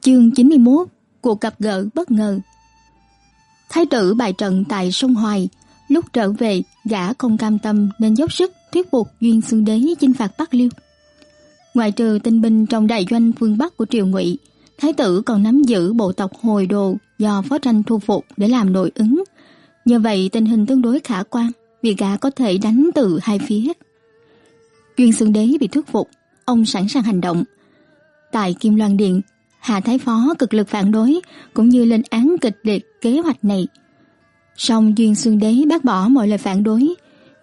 Chương 91 Cuộc gặp gỡ bất ngờ. Thái tử bài trận tại sông Hoài, Lúc trở về, gã không cam tâm Nên dốc sức thuyết phục Duyên Xương Đế chinh phạt Bắc Liêu. Ngoài trừ tinh binh trong đại doanh phương Bắc của triều ngụy, Thái tử còn nắm giữ bộ tộc hồi đồ Do phó tranh thu phục để làm nội ứng. Nhờ vậy, tình hình tương đối khả quan, Vì gã có thể đánh từ hai phía. Duyên Xương Đế bị thuyết phục, Ông sẵn sàng hành động. Tại Kim Loan Điện Hà Thái Phó cực lực phản đối cũng như lên án kịch liệt kế hoạch này. Song Duyên Xương Đế bác bỏ mọi lời phản đối.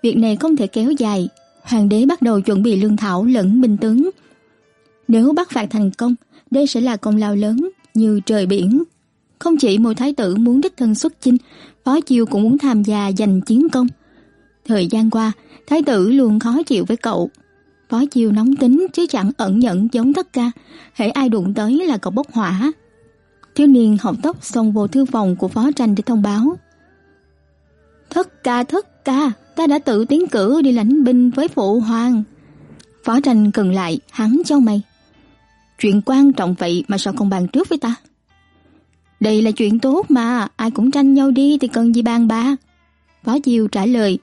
Việc này không thể kéo dài. Hoàng đế bắt đầu chuẩn bị lương thảo lẫn binh tướng. Nếu bắt phạt thành công, đây sẽ là công lao lớn như trời biển. Không chỉ một thái tử muốn đích thân xuất chinh, Phó Chiêu cũng muốn tham gia giành chiến công. Thời gian qua, thái tử luôn khó chịu với cậu, Phó chiều nóng tính chứ chẳng ẩn nhẫn giống tất ca, hễ ai đụng tới là cậu bốc hỏa. Thiếu niên học tóc xông vô thư phòng của phó tranh để thông báo. Thất ca thất ca, ta đã tự tiến cử đi lãnh binh với phụ hoàng. Phó tranh cần lại, hắn cho mày. Chuyện quan trọng vậy mà sao không bàn trước với ta? Đây là chuyện tốt mà, ai cũng tranh nhau đi thì cần gì bàn bạc. Phó Diêu trả lời.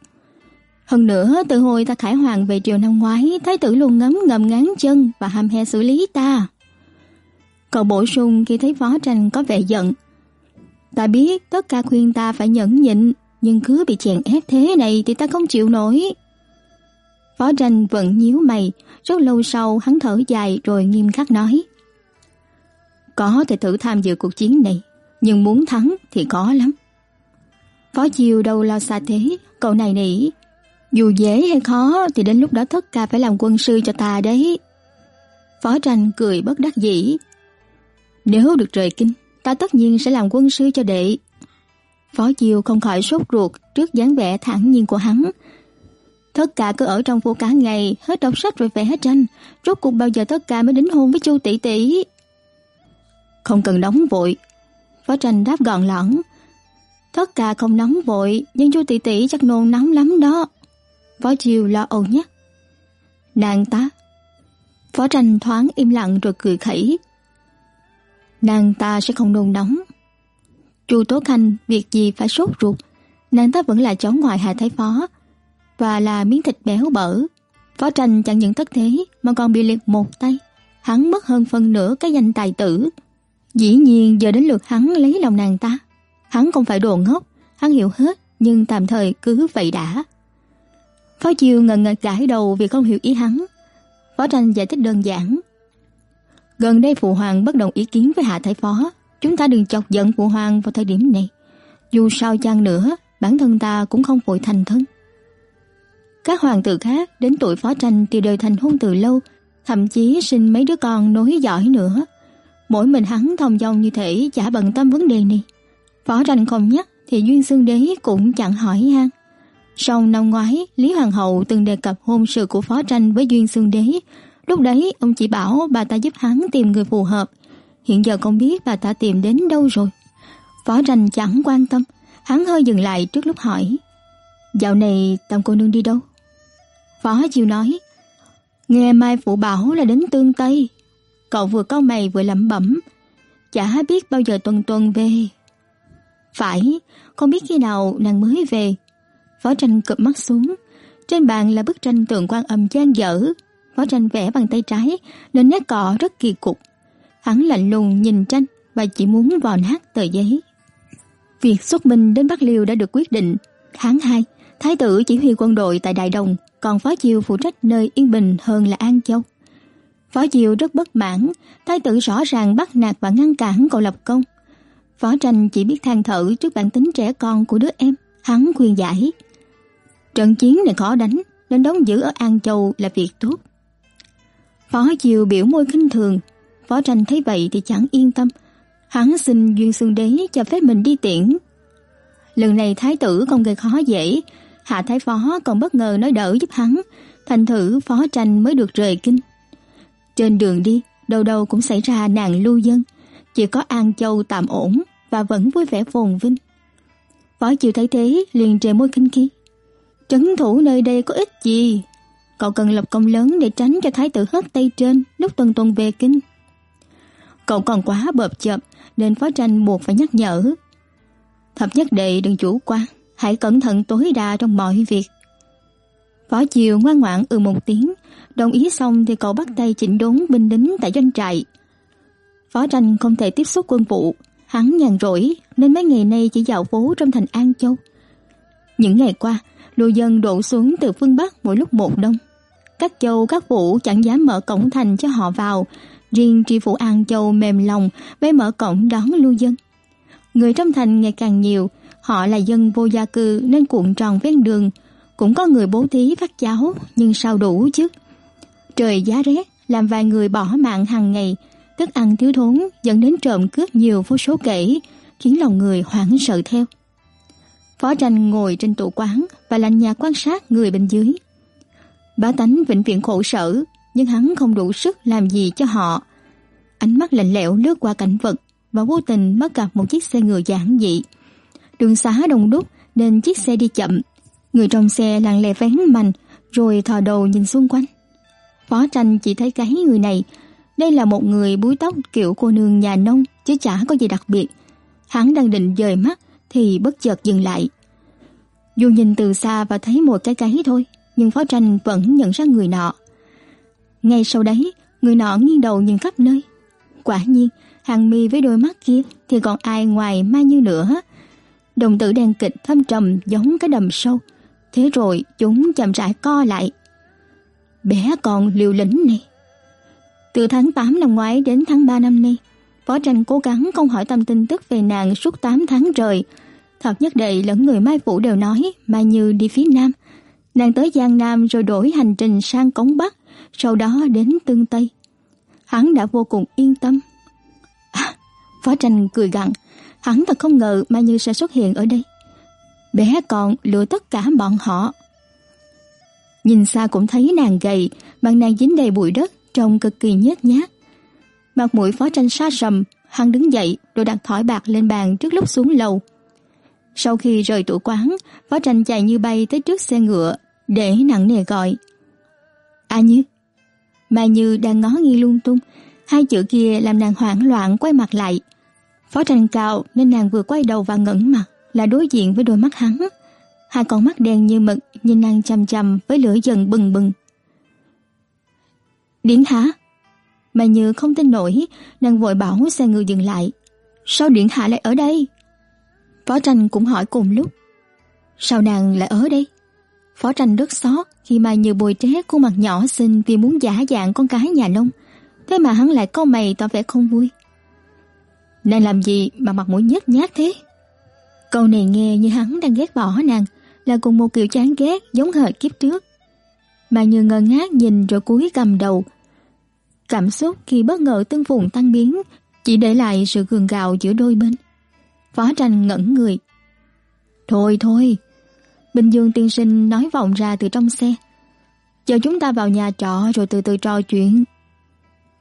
Hơn nữa, từ hồi ta khải hoàng về triều năm ngoái, thái tử luôn ngấm ngầm ngán chân và hàm he xử lý ta. Cậu bổ sung khi thấy phó tranh có vẻ giận. Ta biết tất cả khuyên ta phải nhẫn nhịn, nhưng cứ bị chèn ép thế này thì ta không chịu nổi. Phó tranh vẫn nhíu mày, rất lâu sau hắn thở dài rồi nghiêm khắc nói. Có thể thử tham dự cuộc chiến này, nhưng muốn thắng thì khó lắm. Phó chiều đâu lo xa thế, cậu này nỉ, dù dễ hay khó thì đến lúc đó thất ca phải làm quân sư cho ta đấy. Phó tranh cười bất đắc dĩ. Nếu được rời kinh, ta tất nhiên sẽ làm quân sư cho đệ. Phó Chiêu không khỏi sốt ruột trước dáng vẻ thản nhiên của hắn. thất ca cứ ở trong phố cả ngày, hết đọc sách rồi vẽ tranh, rốt cuộc bao giờ thất ca mới đính hôn với Chu tỷ tỷ. Không cần nóng vội. Phó tranh đáp gọn lỏng. thất ca không nóng vội, nhưng Chu tỷ tỷ chắc nôn nóng lắm đó. Phó Chiêu lo âu nhắc. Nàng ta. Phó tranh thoáng im lặng rồi cười khẩy. Nàng ta sẽ không nôn nóng. Chu Tố Khanh việc gì phải sốt ruột. Nàng ta vẫn là cháu ngoại Hà Thái Phó và là miếng thịt béo bở. Phó tranh chẳng những thất thế mà còn bị liệt một tay. Hắn mất hơn phân nửa cái danh tài tử. Dĩ nhiên giờ đến lượt hắn lấy lòng nàng ta. Hắn không phải đồ ngốc, hắn hiểu hết nhưng tạm thời cứ vậy đã. Phó Chiêu ngần ngật gãi đầu vì không hiểu ý hắn. Phó Tranh giải thích đơn giản. Gần đây Phụ Hoàng bất đồng ý kiến với Hạ Thái Phó. Chúng ta đừng chọc giận Phụ Hoàng vào thời điểm này. Dù sao chăng nữa, bản thân ta cũng không vội thành thân. Các hoàng tử khác đến tuổi Phó Tranh thì đều thành hôn từ lâu, thậm chí sinh mấy đứa con nối giỏi nữa. Mỗi mình hắn thông dong như thể chả bận tâm vấn đề này. Phó Tranh không nhắc thì Duyên Xương Đế cũng chẳng hỏi han. Sau năm ngoái, Lý Hoàng hậu từng đề cập hôn sự của Phó Tranh với Duyên Xương Đế. Lúc đấy, ông chỉ bảo bà ta giúp hắn tìm người phù hợp. Hiện giờ không biết bà ta tìm đến đâu rồi. Phó Tranh chẳng quan tâm, hắn hơi dừng lại trước lúc hỏi. Dạo này Tam cô nương đi đâu? Phó Chiêu nói, nghe Mai Phụ bảo là đến Tương Tây. Cậu vừa cau mày vừa lẩm bẩm, chả biết bao giờ tuần tuần về. Phải, không biết khi nào nàng mới về. Phó tranh cụp mắt xuống. Trên bàn là bức tranh tượng quan âm gian dở. Phó tranh vẽ bằng tay trái nên nét cọ rất kỳ cục. Hắn lạnh lùng nhìn tranh và chỉ muốn vò nát tờ giấy. Việc xuất binh đến Bắc Liêu đã được quyết định. Tháng 2, Thái tử chỉ huy quân đội tại Đại Đồng, còn Phó Chiêu phụ trách nơi yên bình hơn là An Châu. Phó Chiêu rất bất mãn, Thái tử rõ ràng bắt nạt và ngăn cản cậu lập công. Phó tranh chỉ biết than thở trước bản tính trẻ con của đứa em, hắn khuyên giải. Trận chiến này khó đánh, nên đóng giữ ở An Châu là việc tốt. Phó Chiều biểu môi khinh thường, Phó Tranh thấy vậy thì chẳng yên tâm. Hắn xin Duyên Xương Đế cho phép mình đi tiễn. Lần này thái tử không gây khó dễ, Hạ Thái Phó còn bất ngờ nói đỡ giúp hắn, thành thử Phó Tranh mới được rời kinh. Trên đường đi, đâu đâu cũng xảy ra nạn lưu dân, chỉ có An Châu tạm ổn và vẫn vui vẻ phồn vinh. Phó Chiều thấy thế liền trề môi kinh khí. Trấn thủ nơi đây có ích gì? Cậu cần lập công lớn để tránh cho thái tử hất tay trên lúc tuần tuần về kinh. Cậu còn quá bợp chợp nên phó tranh buộc phải nhắc nhở. Thập nhất đệ đừng chủ quan, hãy cẩn thận tối đa trong mọi việc. Phó Chiều ngoan ngoãn ừ một tiếng, đồng ý xong thì cậu bắt tay chỉnh đốn binh lính tại doanh trại. Phó tranh không thể tiếp xúc quân vụ, hắn nhàn rỗi nên mấy ngày nay chỉ dạo phố trong thành An Châu. Những ngày qua, lưu dân đổ xuống từ phương Bắc mỗi lúc một đông. Các châu các phủ chẳng dám mở cổng thành cho họ vào, riêng tri phủ An Châu mềm lòng mới mở cổng đón lưu dân. Người trong thành ngày càng nhiều, họ là dân vô gia cư nên cuộn tròn ven đường, cũng có người bố thí phát cháo nhưng sao đủ chứ. Trời giá rét làm vài người bỏ mạng hàng ngày, thức ăn thiếu thốn dẫn đến trộm cướp nhiều vô số kể, khiến lòng người hoảng sợ theo. Phó tranh ngồi trên tủ quán và lạnh nhạt quan sát người bên dưới. Bá tánh vĩnh viễn khổ sở, nhưng hắn không đủ sức làm gì cho họ. Ánh mắt lạnh lẽo lướt qua cảnh vật và vô tình bắt gặp một chiếc xe ngựa giản dị. Đường xá đông đúc nên chiếc xe đi chậm. Người trong xe lặng lẽ vén mành rồi thò đầu nhìn xung quanh. Phó tranh chỉ thấy cái người này. Đây là một người búi tóc kiểu cô nương nhà nông chứ chả có gì đặc biệt. Hắn đang định dời mắt thì bất chợt dừng lại. Dù nhìn từ xa và thấy một cái cái thôi, nhưng Phó Tranh vẫn nhận ra người nọ. Ngay sau đấy, người nọ nghiêng đầu nhìn khắp nơi. Quả nhiên, hàng mi với đôi mắt kia thì còn ai ngoài Mai Như nữa. Đồng tử đen kịch thâm trầm giống cái đầm sâu. Thế rồi chúng chậm rãi co lại. Bé con liều lĩnh này. Từ tháng 8 năm ngoái đến tháng 3 năm nay, Phó Tranh cố gắng không hỏi tâm tin tức về nàng suốt 8 tháng trời. Thật nhất đệ lẫn người Mai Phủ đều nói Mai Như đi phía Nam. Nàng tới Giang Nam rồi đổi hành trình sang Cống Bắc, sau đó đến Tương Tây. Hắn đã vô cùng yên tâm. À, Phó Tranh cười gằn, hắn thật không ngờ Mai Như sẽ xuất hiện ở đây. Bé còn lừa tất cả bọn họ. Nhìn xa cũng thấy nàng gầy, bằng nàng dính đầy bụi đất, trông cực kỳ nhếch nhác. Mặt mũi phó tranh xa sầm, hắn đứng dậy rồi đặt thỏi bạc lên bàn trước lúc xuống lầu. Sau khi rời tủ quán, phó tranh chạy như bay tới trước xe ngựa, để nặng nề gọi. A Như. Mai Như đang ngó nghi lung tung, hai chữ kia làm nàng hoảng loạn quay mặt lại. Phó tranh cao nên nàng vừa quay đầu và ngẩng mặt là đối diện với đôi mắt hắn. Hai con mắt đen như mực nhìn nàng chằm chằm với lửa dần bừng bừng. Điển hả? Mà như không tin nổi, nàng vội bảo xe ngựa dừng lại. Sao Điện Hạ lại ở đây? Phó tranh cũng hỏi cùng lúc. Sao nàng lại ở đây? Phó tranh rất xót khi mà như bồi tré khuôn mặt nhỏ xinh vì muốn giả dạng con cái nhà nông. Thế mà hắn lại câu mày tỏ vẻ không vui. Nàng làm gì mà mặt mũi nhếch nhác thế? Câu này nghe như hắn đang ghét bỏ nàng, là cùng một kiểu chán ghét giống hệt kiếp trước. Mà như ngơ ngác nhìn rồi cúi cầm đầu, Cảm xúc khi bất ngờ tương phùng tăng biến, chỉ để lại sự gường gạo giữa đôi bên. Phó tranh ngẩn người. Thôi thôi, Bình Dương tiên sinh nói vọng ra từ trong xe. Chờ chúng ta vào nhà trọ rồi từ từ trò chuyện.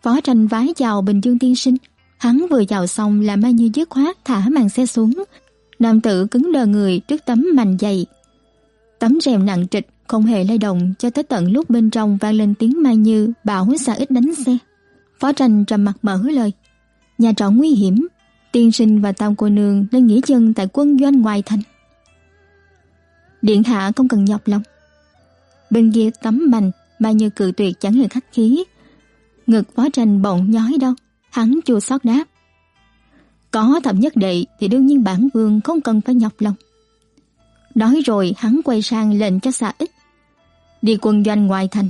Phó tranh vái chào Bình Dương tiên sinh. Hắn vừa chào xong là Mai Như dứt khoát thả màn xe xuống. Nam tử cứng đờ người trước tấm mành dày. Tấm rèm nặng trịch không hề lay động cho tới tận lúc bên trong vang lên tiếng Mai Như bảo xa ít đánh xe. Phó tranh trầm mặt mở lời. Nhà trọ nguy hiểm, tiên sinh và tam cô nương nên nghỉ chân tại quân doanh ngoài thành. Điện hạ không cần nhọc lòng. Bên kia tấm mành, mà Như cự tuyệt chẳng hề khách khí. Ngực phó tranh bỗng nhói đâu, hắn chua xót đáp. Có thập nhất đệ thì đương nhiên bản vương không cần phải nhọc lòng. Nói rồi hắn quay sang lệnh cho xà ít đi quân doanh ngoài thành.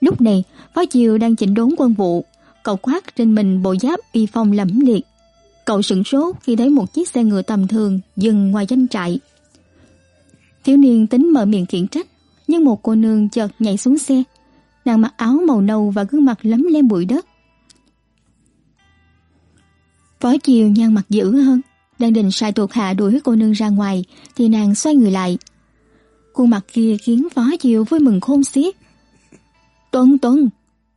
Lúc này, Phó Chiều đang chỉnh đốn quân vụ, cậu khoác trên mình bộ giáp y phong lẫm liệt. Cậu sửng sốt khi thấy một chiếc xe ngựa tầm thường dừng ngoài doanh trại. Thiếu niên tính mở miệng khiển trách, nhưng một cô nương chợt nhảy xuống xe. Nàng mặc áo màu nâu và gương mặt lấm lem bụi đất. Phó Chiều nhăn mặt dữ hơn, đang định sai thuộc hạ đuổi cô nương ra ngoài thì nàng xoay người lại, Khuôn mặt kia khiến Phó chiều vui mừng khôn xiết. Tuấn Tuấn,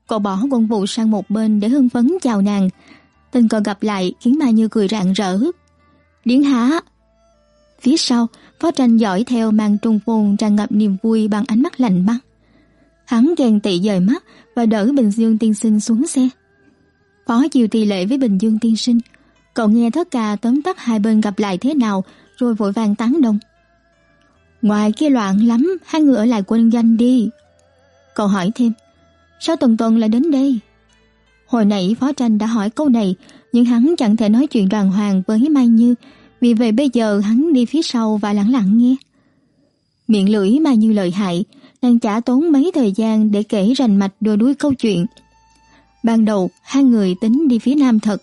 cậu bỏ quân vụ sang một bên để hưng phấn chào nàng. Tình cờ gặp lại khiến Mai Như cười rạng rỡ. Điển hả? Phía sau, Phó Tranh dõi theo mang trung phồn tràn ngập niềm vui bằng ánh mắt lạnh băng. Hắn ghen tị dời mắt và đỡ Bình Dương tiên sinh xuống xe. Phó chiều tỷ lệ với Bình Dương tiên sinh, cậu nghe thất ca tóm tắt hai bên gặp lại thế nào rồi vội vàng tán đồng. Ngoài kia loạn lắm, hai người ở lại quân doanh đi. Cậu hỏi thêm, sao Tuần Tuần lại đến đây? Hồi nãy Phó Tranh đã hỏi câu này, nhưng hắn chẳng thể nói chuyện đoàn hoàng với Mai Như, vì vậy bây giờ hắn đi phía sau và lặng lặng nghe. Miệng lưỡi Mai Như lợi hại, đang chả tốn mấy thời gian để kể rành mạch đôi đuôi câu chuyện. Ban đầu, hai người tính đi phía nam thật,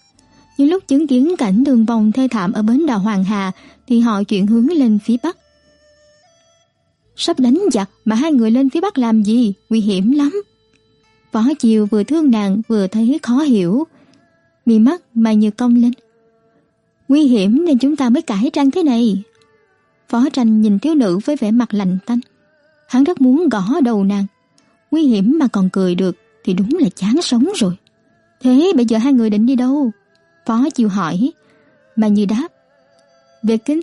nhưng lúc chứng kiến cảnh đường vong thê thảm ở bến đò Hoàng Hà thì họ chuyển hướng lên phía bắc. Sắp đánh giặc mà hai người lên phía bắc làm gì, nguy hiểm lắm. Võ Chiều vừa thương nàng vừa thấy khó hiểu. Mi mắt mà như cong lên. Nguy hiểm nên chúng ta mới cải trang thế này. Phó tranh nhìn thiếu nữ với vẻ mặt lạnh tanh. Hắn rất muốn gõ đầu nàng. Nguy hiểm mà còn cười được thì đúng là chán sống rồi. Thế bây giờ hai người định đi đâu? Phó Chiều hỏi. Mà như đáp. Về kinh.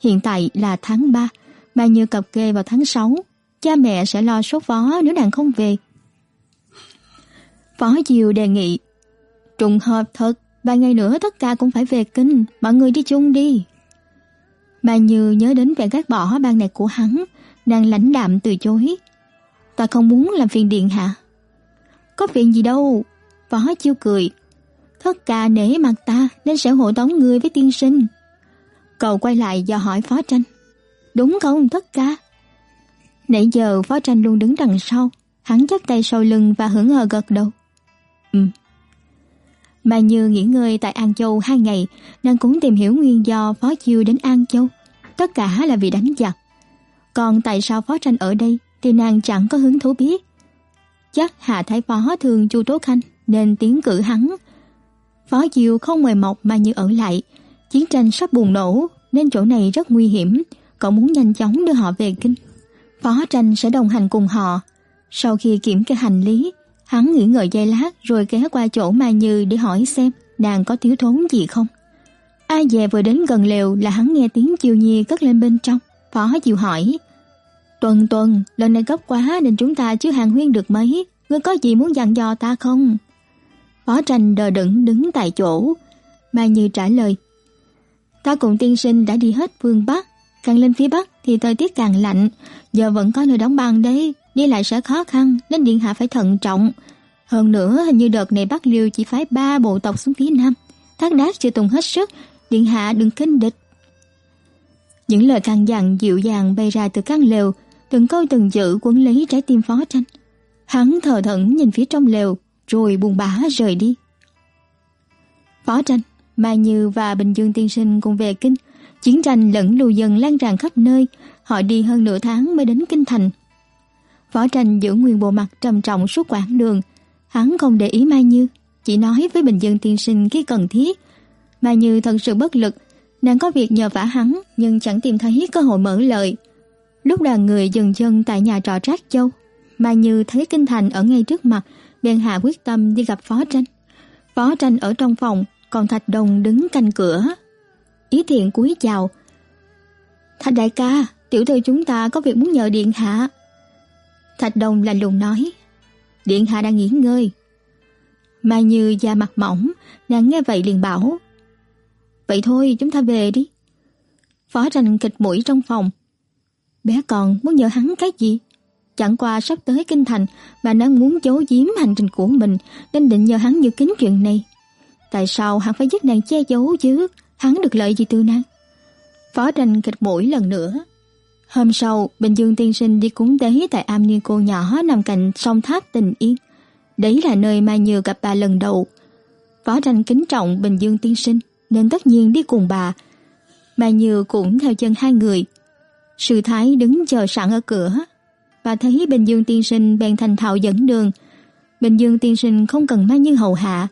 Hiện tại là tháng 3, mà như cập kê vào tháng 6. Cha mẹ sẽ lo số phó nếu nàng không về. Phó Diều đề nghị, Trùng hợp thật, Vài ngày nữa tất cả cũng phải về kinh, Mọi người đi chung đi. Bà Như nhớ đến vẻ gác bỏ ban này của hắn, Nàng lãnh đạm từ chối. Ta không muốn làm phiền điện hạ. Có việc gì đâu. Phó chiêu cười thất ca nể mặt ta Nên sẽ hộ tống người với tiên sinh. Cậu quay lại do hỏi phó tranh. Đúng không tất cả Nãy giờ phó tranh luôn đứng đằng sau Hắn chắp tay sau lưng và hững hờ gật đầu Ừ. Mà như nghỉ ngơi tại An Châu hai ngày, nàng cũng tìm hiểu nguyên do Phó Chiêu đến An Châu. Tất cả là vì đánh giặc. Còn tại sao Phó Tranh ở đây thì nàng chẳng có hứng thú biết. Chắc Hạ Thái Phó thường Chu Tố Khanh nên tiến cử hắn. Phó Chiêu không mời mọc mà như ở lại. Chiến tranh sắp bùng nổ nên chỗ này rất nguy hiểm. Cậu muốn nhanh chóng đưa họ về kinh. Phó Tranh sẽ đồng hành cùng họ. Sau khi kiểm kê hành lý, Hắn nghỉ ngợi giây lát rồi ghé qua chỗ Mai Như để hỏi xem nàng có thiếu thốn gì không. A dè vừa đến gần lều là hắn nghe tiếng chiều nhi cất lên bên trong. Phó chịu hỏi. Tuần tuần, lần này gấp quá nên chúng ta chưa hàng huyên được mấy. Ngươi có gì muốn dặn dò ta không? Phó tranh đờ đẫn đứng tại chỗ. Mai Như trả lời. Ta cùng tiên sinh đã đi hết phương Bắc. Càng lên phía Bắc thì thời tiết càng lạnh. Giờ vẫn có nơi đóng băng đấy đi lại sẽ khó khăn nên điện hạ phải thận trọng. Hơn nữa hình như đợt này Bắc Liêu chỉ phái ba bộ tộc xuống phía nam. Thác đát chưa tùng hết sức, điện hạ đừng kinh địch. Những lời căn dặn dịu dàng bay ra từ căn lều, từng câu từng chữ quấn lấy trái tim phó tranh. Hắn thờ thẫn nhìn phía trong lều, rồi buồn bã rời đi. Phó tranh, Mai Như và Bình Dương Tiên Sinh cùng về kinh. Chiến tranh lẫn lù dần lan tràn khắp nơi. Họ đi hơn nửa tháng mới đến kinh thành. Võ tranh giữ nguyên bộ mặt trầm trọng suốt quãng đường. Hắn không để ý Mai Như, chỉ nói với Bình Dương tiên sinh khi cần thiết. Mai Như thật sự bất lực, nàng có việc nhờ vả hắn nhưng chẳng tìm thấy cơ hội mở lời. Lúc đoàn người dừng chân tại nhà trọ Trác Châu, Mai Như thấy Kinh Thành ở ngay trước mặt, bèn hạ quyết tâm đi gặp Phó Tranh. Phó Tranh ở trong phòng, còn Thạch Đồng đứng canh cửa. Ý thiện cúi chào. Thạch đại ca, tiểu thư chúng ta có việc muốn nhờ điện hạ. Thạch Đồng lạnh lùng nói, Điện hạ đang nghỉ ngơi. Mai Như da mặt mỏng, nàng nghe vậy liền bảo, Vậy thôi chúng ta về đi. Phó tranh kịch mũi trong phòng. Bé còn muốn nhờ hắn cái gì? Chẳng qua sắp tới kinh thành mà nàng muốn giấu giếm hành trình của mình nên định nhờ hắn giữ kín chuyện này. Tại sao hắn phải giúp nàng che giấu chứ? Hắn được lợi gì từ nàng? Phó tranh kịch mũi lần nữa. Hôm sau, Bình Dương tiên sinh đi cúng tế tại am niên cô nhỏ nằm cạnh sông tháp tình yên. Đấy là nơi Mai Như gặp bà lần đầu. Phó tranh kính trọng Bình Dương tiên sinh, nên tất nhiên đi cùng bà. Mai Như cũng theo chân hai người. Sư Thái đứng chờ sẵn ở cửa. Bà thấy Bình Dương tiên sinh bèn thành thạo dẫn đường. Bình Dương tiên sinh không cần Mai Như hầu hạ,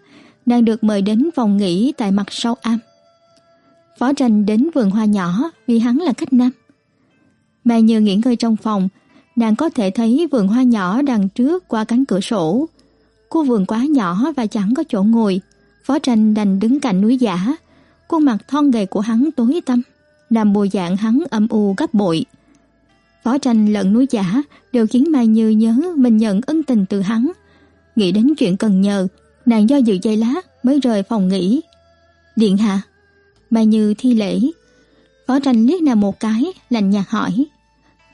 đang được mời đến phòng nghỉ tại mặt sau am. Phó tranh đến vườn hoa nhỏ vì hắn là khách nam. Mai Như nghỉ ngơi trong phòng, nàng có thể thấy vườn hoa nhỏ đằng trước qua cánh cửa sổ. Khu vườn quá nhỏ và chẳng có chỗ ngồi, Phó Tranh đành đứng cạnh núi giả. Khuôn mặt thon gầy của hắn tối tăm, làm bộ dạng hắn âm u gấp bội. Phó Tranh lẫn núi giả đều khiến Mai Như nhớ mình nhận ân tình từ hắn. Nghĩ đến chuyện cần nhờ, Nàng do dự giây lát mới rời phòng nghỉ. Điện hạ mà Như thi lễ. Phó tranh liếc nàng một cái, lạnh nhạt hỏi.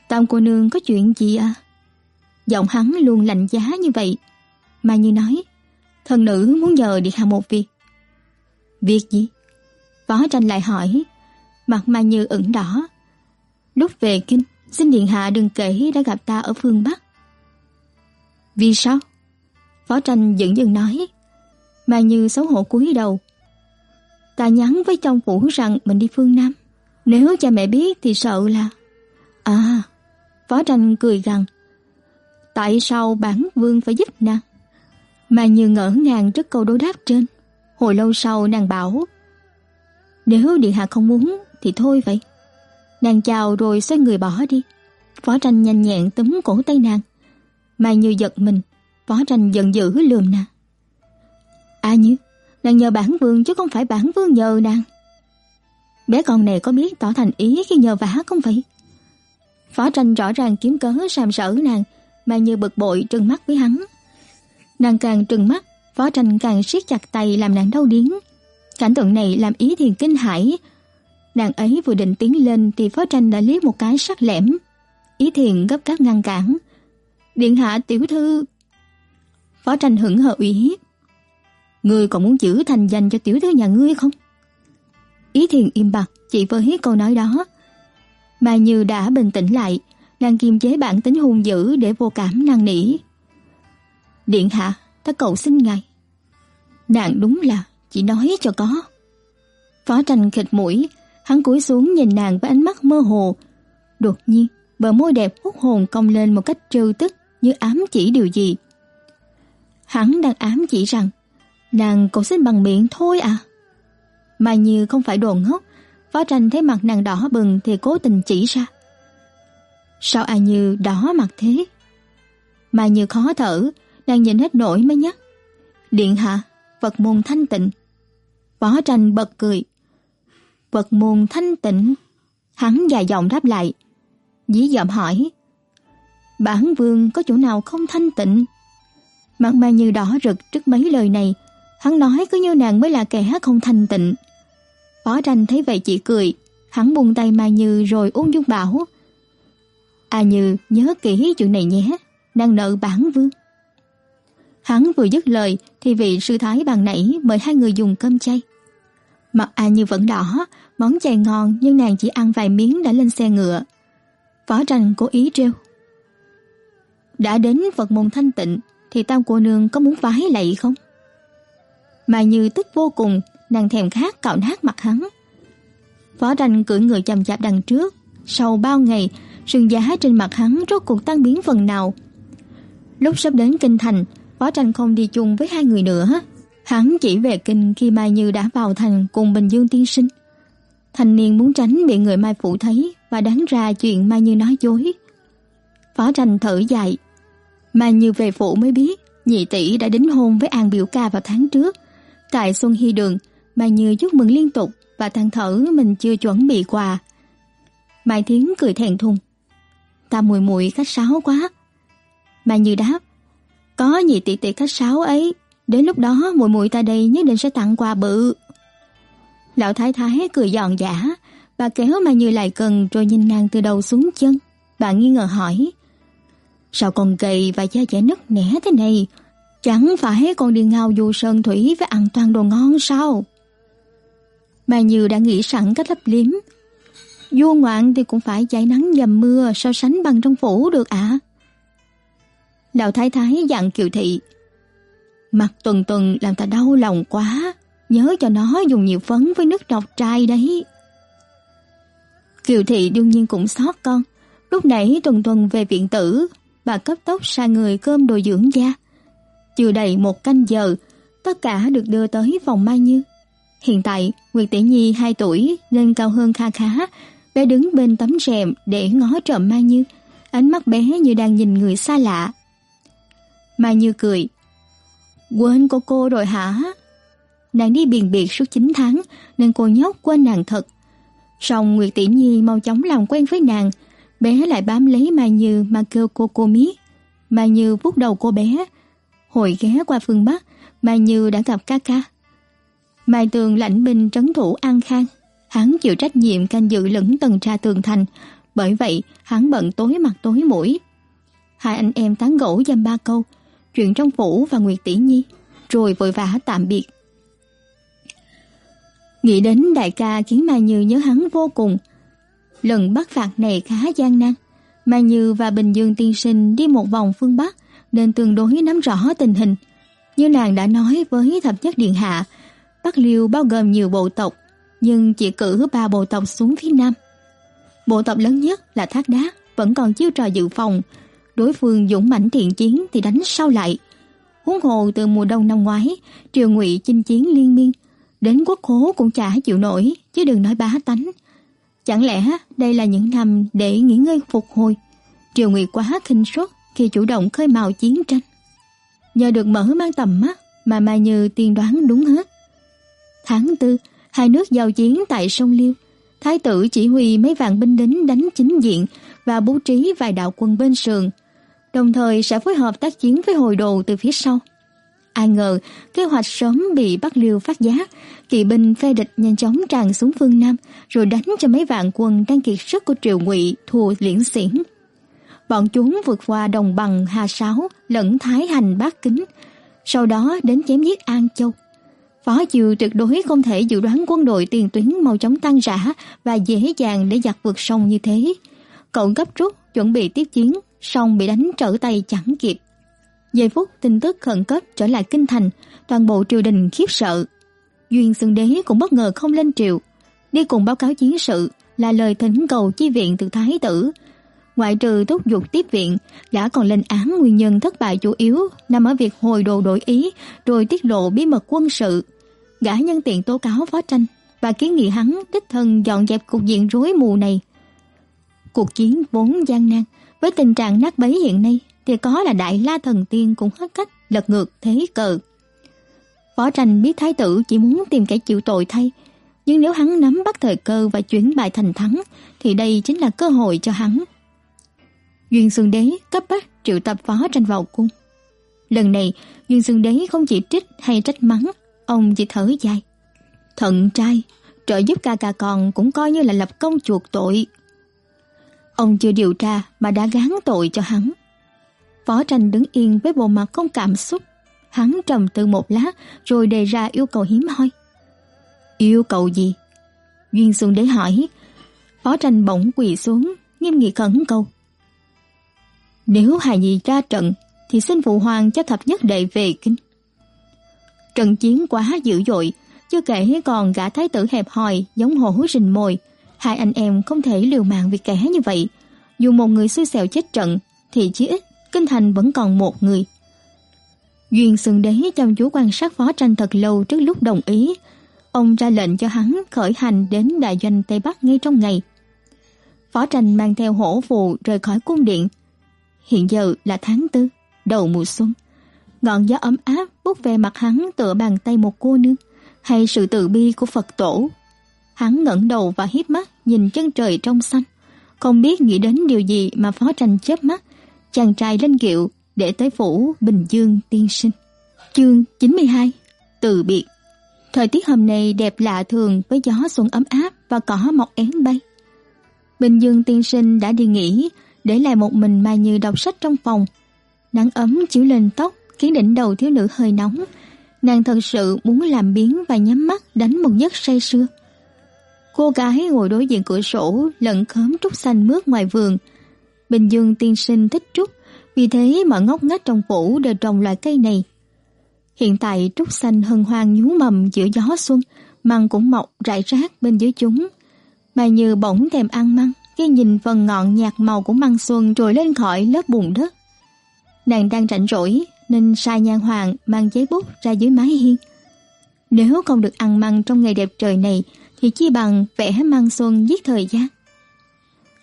Tam cô nương có chuyện gì à? Giọng hắn luôn lạnh giá như vậy. mà Như nói. Thần nữ muốn nhờ Điện hạ một việc. Việc gì? Phó tranh lại hỏi. Mặt Mai Như ửng đỏ. Lúc về kinh, xin Điện hạ đừng kể đã gặp ta ở phương Bắc. Vì sao? Phó tranh dững dừng nói. Mai Như xấu hổ cúi đầu. Ta nhắn với trong phủ rằng mình đi phương Nam. Nếu cha mẹ biết thì sợ là... À, Phó tranh cười rằng Tại sao bản vương phải giúp nàng? Mà như ngỡ ngàng trước câu đối đáp trên. Hồi lâu sau nàng bảo Nếu Điện Hạ không muốn thì thôi vậy. Nàng chào rồi xoay người bỏ đi. Phó tranh nhanh nhẹn túm cổ tay nàng. Mà như giật mình, phó tranh giận dữ lườm nàng. À như, nàng nhờ bản vương chứ không phải bản vương nhờ nàng. Bé con này có biết tỏ thành ý khi nhờ vả không vậy? Phó tranh rõ ràng kiếm cớ sàm sỡ nàng, mà như bực bội trừng mắt với hắn. Nàng càng trừng mắt, phó tranh càng siết chặt tay làm nàng đau điếng. Cảnh tượng này làm ý thiền kinh hãi. Nàng ấy vừa định tiến lên thì phó tranh đã liếc một cái sắc lẻm. Ý thiền gấp gáp ngăn cản. Điện hạ tiểu thư. Phó tranh hững hờ ủy hiếp. Ngươi còn muốn giữ thành danh cho tiểu thư nhà ngươi không? Ý thiền im bặt chỉ với câu nói đó. Mà như đã bình tĩnh lại, nàng kiềm chế bản tính hung dữ để vô cảm năn nỉ. Điện hạ, ta cầu xin ngài. Nàng đúng là chỉ nói cho có. Phó tranh khịt mũi, hắn cúi xuống nhìn nàng với ánh mắt mơ hồ. Đột nhiên, bờ môi đẹp hút hồn cong lên một cách trêu tức như ám chỉ điều gì. Hắn đang ám chỉ rằng nàng cũng xin bằng miệng thôi à. mai như không phải đồ ngốc, Phó tranh thấy mặt nàng đỏ bừng thì cố tình chỉ ra. Sao ai Như đỏ mặt thế? mai Như khó thở, nàng nhìn hết nổi mới nhắc. Điện hạ, Phật môn thanh tịnh. Phó tranh bật cười. Phật môn thanh tịnh. Hắn dài giọng đáp lại. Dí dọm hỏi. Bản vương có chỗ nào không thanh tịnh? Mặt mai như đỏ rực trước mấy lời này, hắn nói cứ như nàng mới là kẻ không thanh tịnh. Phó tranh thấy vậy chỉ cười, hắn buông tay Mai Như rồi ung dung bảo. À Như nhớ kỹ chuyện này nhé, đang nợ bản vương. Hắn vừa dứt lời thì vị sư thái bàn nãy mời hai người dùng cơm chay. Mặt A Như vẫn đỏ, món chay ngon nhưng nàng chỉ ăn vài miếng đã lên xe ngựa. Phó tranh cố ý trêu. Đã đến Phật môn thanh tịnh thì tam cô nương có muốn vái lạy không? Mà Như tức vô cùng, nàng thèm khát cạo nát mặt hắn. Phó Đành cưỡi người chậm chạp đằng trước, sau bao ngày, sừng giá trên mặt hắn rốt cuộc tan biến phần nào. Lúc sắp đến kinh thành, Phó tranh không đi chung với hai người nữa. Hắn chỉ về kinh khi Mai Như đã vào thành cùng Bình Dương tiên sinh. Thành niên muốn tránh bị người Mai Phụ thấy và đáng ra chuyện Mai Như nói dối. Phó tranh thở dài. Mai Như về phụ mới biết nhị tỷ đã đính hôn với An Biểu Ca vào tháng trước. Tại Xuân Hy Đường, Mai Như chúc mừng liên tục và than thở mình chưa chuẩn bị quà. Mai Thiến cười thẹn thùng. Ta mùi mùi khách sáo quá. Mai Như đáp. Có nhị tỷ tỷ khách sáo ấy, đến lúc đó mùi mùi ta đây nhất định sẽ tặng quà bự. Lão Thái Thái cười giòn giả, bà kéo Mai Như lại gần rồi nhìn nàng từ đầu xuống chân. Bà nghi ngờ hỏi. Sao con gầy và da dẻ nứt nẻ thế này? Chẳng phải con đi ngao du sơn thủy với ăn toàn đồ ngon sao? Mà Như đã nghĩ sẵn cách lấp liếm. Vua ngoạn thì cũng phải chạy nắng dầm mưa so sánh bằng trong phủ được ạ. À? Lão Thái Thái dặn Kiều Thị. Mặt tuần tuần làm ta đau lòng quá, nhớ cho nó dùng nhiều phấn với nước độc trai đấy. Kiều Thị đương nhiên cũng xót con. Lúc nãy tuần tuần về viện tử, bà cấp tốc sai người cơm đồ dưỡng da. Chưa đầy một canh giờ, tất cả được đưa tới phòng Mai Như. Hiện tại, Nguyệt Tỷ Nhi 2 tuổi nên cao hơn kha khá, bé đứng bên tấm rèm để ngó trộm Mai Như, ánh mắt bé như đang nhìn người xa lạ. Mai Như cười. Quên cô cô rồi hả? Nàng đi biền biệt suốt 9 tháng nên cô nhóc quên nàng thật. Song Nguyệt Tỷ Nhi mau chóng làm quen với nàng, bé lại bám lấy Mai Như mà kêu cô cô miết. Mai Như vuốt đầu cô bé, Hồi ghé qua phương Bắc, Mai Như đã gặp ca ca. Mai Tường lãnh binh trấn thủ An Khang, hắn chịu trách nhiệm canh giữ lẫn tầng tra tường thành, bởi vậy hắn bận tối mặt tối mũi. Hai anh em tán gẫu dăm ba câu, chuyện trong phủ và Nguyệt Tỷ Nhi, rồi vội vã tạm biệt. Nghĩ đến đại ca khiến Mai Như nhớ hắn vô cùng. Lần bắt phạt này khá gian nan. Mai Như và Bình Dương tiên sinh đi một vòng phương Bắc nên tương đối nắm rõ tình hình. Như nàng đã nói với thập nhất điện hạ, Bắc Liêu bao gồm nhiều bộ tộc, nhưng chỉ cử ba bộ tộc xuống phía Nam. Bộ tộc lớn nhất là Thác Đá vẫn còn chiêu trò dự phòng, đối phương dũng mãnh thiện chiến thì đánh sau lại. Huống hồ từ mùa đông năm ngoái, triều ngụy chinh chiến liên miên, đến quốc khố cũng chả chịu nổi, chứ đừng nói bá tánh. Chẳng lẽ đây là những năm để nghỉ ngơi phục hồi? Triều Ngụy quá khinh suất khi chủ động khơi mào chiến tranh. Nhờ được mở mang tầm mắt mà Mai Như tiên đoán đúng hết. Tháng tư, hai nước giao chiến tại sông Liêu. Thái tử chỉ huy mấy vạn binh lính đánh chính diện và bố trí vài đạo quân bên sườn, đồng thời sẽ phối hợp tác chiến với hồi đồ từ phía sau. Ai ngờ, kế hoạch sớm bị Bắc Liêu phát giác, kỵ binh phe địch nhanh chóng tràn xuống phương Nam, rồi đánh cho mấy vạn quân đang kiệt sức của Triều Ngụy thua liễn xiển. Bọn chúng vượt qua đồng bằng Hà Sáo, lẫn Thái Hành Bát Kính, sau đó đến chém giết An Châu. Phó Diều tuyệt đối không thể dự đoán quân đội tiền tuyến mau chóng tăng rã và dễ dàng để giặc vượt sông như thế. Cậu gấp rút chuẩn bị tiếp chiến, song bị đánh trở tay chẳng kịp. Giây phút tin tức khẩn cấp trở lại kinh thành, toàn bộ triều đình khiếp sợ. Duyên Xương Đế cũng bất ngờ không lên triều, đi cùng báo cáo chiến sự là lời thỉnh cầu chi viện từ thái tử. Ngoại trừ thúc giục tiếp viện, gã còn lên án nguyên nhân thất bại chủ yếu nằm ở việc hồi đồ đổi ý rồi tiết lộ bí mật quân sự. Gã nhân tiện tố cáo phó tranh và kiến nghị hắn đích thân dọn dẹp cục diện rối mù này. Cuộc chiến vốn gian nan, với tình trạng nát bấy hiện nay thì có là đại la thần tiên cũng hết cách lật ngược thế cờ. phó tranh biết thái tử chỉ muốn tìm kẻ chịu tội thay, nhưng nếu hắn nắm bắt thời cơ và chuyển bài thành thắng thì đây chính là cơ hội cho hắn. Duyên Xương Đế cấp bách triệu tập phó tranh vào cung. Lần này, Duyên Xương Đế không chỉ trích hay trách mắng, ông chỉ thở dài. Thận trai, trợ giúp ca ca con cũng coi như là lập công chuộc tội. Ông chưa điều tra mà đã gán tội cho hắn. Phó tranh đứng yên với bộ mặt không cảm xúc. Hắn trầm tư một lát rồi đề ra yêu cầu hiếm hoi. Yêu cầu gì? Duyên Xuân Đế hỏi. Phó tranh bỗng quỳ xuống, nghiêm nghị khẩn cầu. Nếu hài nhi ra trận, thì xin phụ hoàng cho thập nhất đệ về kinh. Trận chiến quá dữ dội, chưa kể còn gã thái tử hẹp hòi giống hổ rình mồi. Hai anh em không thể liều mạng vì kẻ như vậy. Dù một người xui xẻo chết trận, thì chí ít kinh thành vẫn còn một người. Duyên Sương Đế chăm chú quan sát phó tranh thật lâu trước lúc đồng ý. Ông ra lệnh cho hắn khởi hành đến đại doanh Tây Bắc ngay trong ngày. Phó tranh mang theo hổ phù rời khỏi cung điện. Hiện giờ là tháng tư, đầu mùa xuân. Ngọn gió ấm áp bút về mặt hắn tựa bàn tay một cô nương, hay sự từ bi của Phật tổ. Hắn ngẩng đầu và hít mắt nhìn chân trời trong xanh, không biết nghĩ đến điều gì mà phó tranh chớp mắt, chàng trai lên kiệu để tới phủ Bình Dương tiên sinh. Chương 92 Từ biệt Thời tiết hôm nay đẹp lạ thường với gió xuân ấm áp và cỏ mọc én bay. Bình Dương tiên sinh đã đi nghỉ, để lại một mình Mai Như đọc sách trong phòng. Nắng ấm chiếu lên tóc, khiến đỉnh đầu thiếu nữ hơi nóng. Nàng thật sự muốn làm biến và nhắm mắt đánh một giấc say sưa. Cô gái ngồi đối diện cửa sổ, lận khóm trúc xanh mướt ngoài vườn. Bình Dương tiên sinh thích trúc, vì thế mọi ngóc ngách trong phủ đều trồng loại cây này. Hiện tại trúc xanh hân hoang nhú mầm giữa gió xuân, măng cũng mọc rải rác bên dưới chúng. Mà như bỗng thèm ăn măng, khi nhìn phần ngọn nhạt màu của măng xuân trồi lên khỏi lớp bùn đất. Nàng đang rảnh rỗi nên sai nhan hoàng mang giấy bút ra dưới mái hiên. Nếu không được ăn măng trong ngày đẹp trời này thì chi bằng vẽ măng xuân giết thời gian.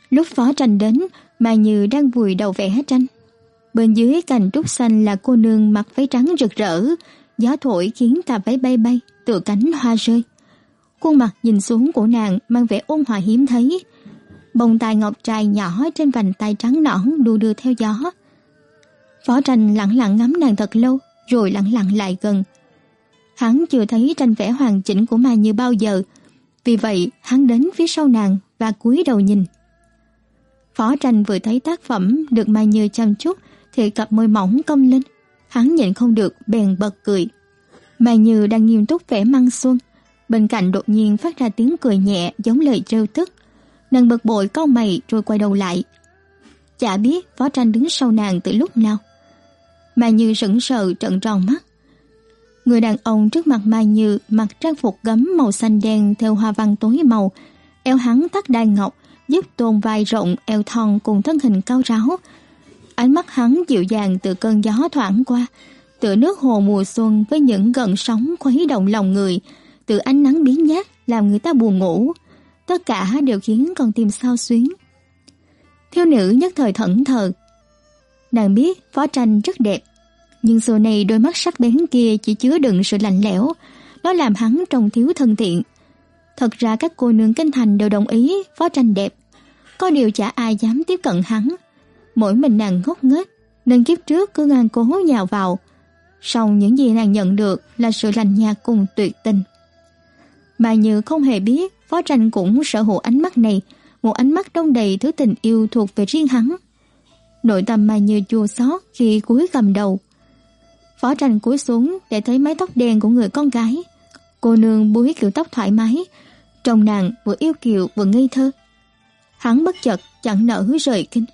Lúc phó tranh đến, mà Như đang vùi đầu vẽ tranh. Bên dưới cành trúc xanh là cô nương mặc váy trắng rực rỡ, gió thổi khiến tà váy bay bay, tựa cánh hoa rơi. Khuôn mặt nhìn xuống của nàng mang vẻ ôn hòa hiếm thấy. Bông tai ngọc trai nhỏ trên vành tay trắng nõn đu đưa theo gió. Phó tranh lặng lặng ngắm nàng thật lâu, rồi lặng lặng lại gần. Hắn chưa thấy tranh vẽ hoàn chỉnh của Mai Như bao giờ, vì vậy hắn đến phía sau nàng và cúi đầu nhìn. Phó tranh vừa thấy tác phẩm được Mai Như chăm chút thì cặp môi mỏng cong lên. Hắn nhịn không được bèn bật cười. Mai Như đang nghiêm túc vẽ măng xuân, bên cạnh đột nhiên phát ra tiếng cười nhẹ giống lời trêu tức. Nàng bực bội cau mày rồi quay đầu lại. Chả biết Phó Tranh đứng sau nàng từ lúc nào. Mai Như sững sờ trợn tròn mắt. Người đàn ông trước mặt Mai Như mặc trang phục gấm màu xanh đen theo hoa văn tối màu, eo hắn thắt đai ngọc, giúp tôn vai rộng, eo thon cùng thân hình cao ráo. Ánh mắt hắn dịu dàng từ cơn gió thoảng qua, tựa nước hồ mùa xuân với những gợn sóng khuấy động lòng người, từ ánh nắng biến nhát làm người ta buồn ngủ. Tất cả đều khiến con tim sao xuyến. Thiếu nữ nhất thời thẫn thờ. Nàng biết phó tranh rất đẹp, nhưng giờ này đôi mắt sắc bén kia chỉ chứa đựng sự lạnh lẽo, nó làm hắn trông thiếu thân thiện. Thật ra các cô nương kinh thành đều đồng ý phó tranh đẹp, có điều chả ai dám tiếp cận hắn. Mỗi mình nàng ngốc nghếch, nên kiếp trước cứ ngang cố nhào vào. sau những gì nàng nhận được là sự lành nhạt cùng tuyệt tình. Mà như không hề biết, phó tranh cũng sở hữu ánh mắt này, một ánh mắt đông đầy thứ tình yêu thuộc về riêng hắn. Nội tâm mà như chua xót khi cúi cầm đầu. Phó tranh cúi xuống để thấy mái tóc đen của người con gái. Cô nương búi kiểu tóc thoải mái, trông nàng vừa yêu kiều vừa ngây thơ. Hắn bất chợt chẳng nỡ rời kinh.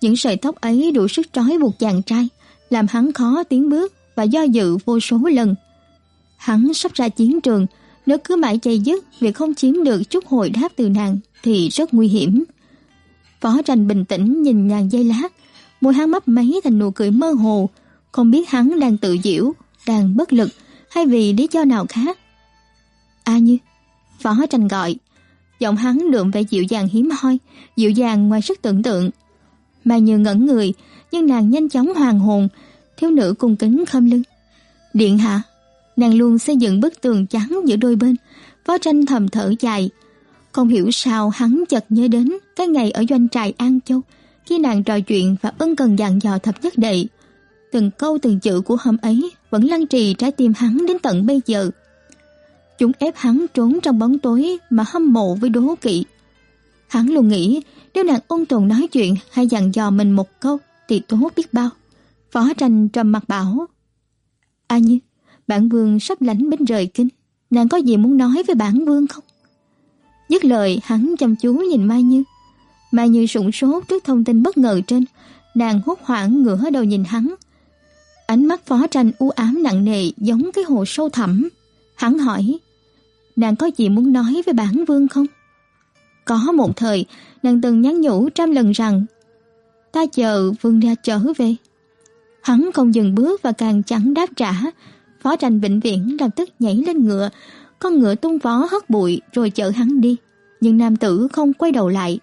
Những sợi tóc ấy đủ sức trói buộc chàng trai, làm hắn khó tiến bước và do dự vô số lần. Hắn sắp ra chiến trường, nếu cứ mãi chạy dứt việc không chiếm được chút hồi đáp từ nàng thì rất nguy hiểm. Phó tranh bình tĩnh nhìn nàng dây lát, môi hắn mấp máy thành nụ cười mơ hồ, không biết hắn đang tự giễu, đang bất lực hay vì lý do nào khác. A Như, Phó tranh gọi, giọng hắn đượm vẻ dịu dàng hiếm hoi, dịu dàng ngoài sức tưởng tượng. Mà Như ngẩn người, nhưng nàng nhanh chóng hoàn hồn, thiếu nữ cung kính khom lưng. Điện hạ, nàng luôn xây dựng bức tường trắng giữa đôi bên, Phó tranh thầm thở dài, không hiểu sao hắn chợt nhớ đến cái ngày ở doanh trại An Châu, khi nàng trò chuyện và ân cần dặn dò thập nhất đệ. Từng câu từng chữ của hôm ấy vẫn lăn trì trái tim hắn đến tận bây giờ. Chúng ép hắn trốn trong bóng tối mà hâm mộ với đố kỵ. Hắn luôn nghĩ nếu nàng ôn tồn nói chuyện hay dặn dò mình một câu thì tốt biết bao. Phó tranh trầm mặt bảo. A Như, bản vương sắp lãnh binh rời kinh. Nàng có gì muốn nói với bản vương không? Dứt lời hắn chăm chú nhìn Mai Như. Mai Như sủng sốt trước thông tin bất ngờ trên, nàng hốt hoảng ngửa đầu nhìn hắn. Ánh mắt phó tranh u ám nặng nề giống cái hồ sâu thẳm. Hắn hỏi, nàng có gì muốn nói với bản vương không? Có một thời, nàng từng nhắn nhủ trăm lần rằng, ta chờ vương ra trở về. Hắn không dừng bước và càng chẳng đáp trả, phó tranh vĩnh viễn lập tức nhảy lên ngựa, con ngựa tung vó hất bụi rồi chở hắn đi, nhưng nam tử không quay đầu lại.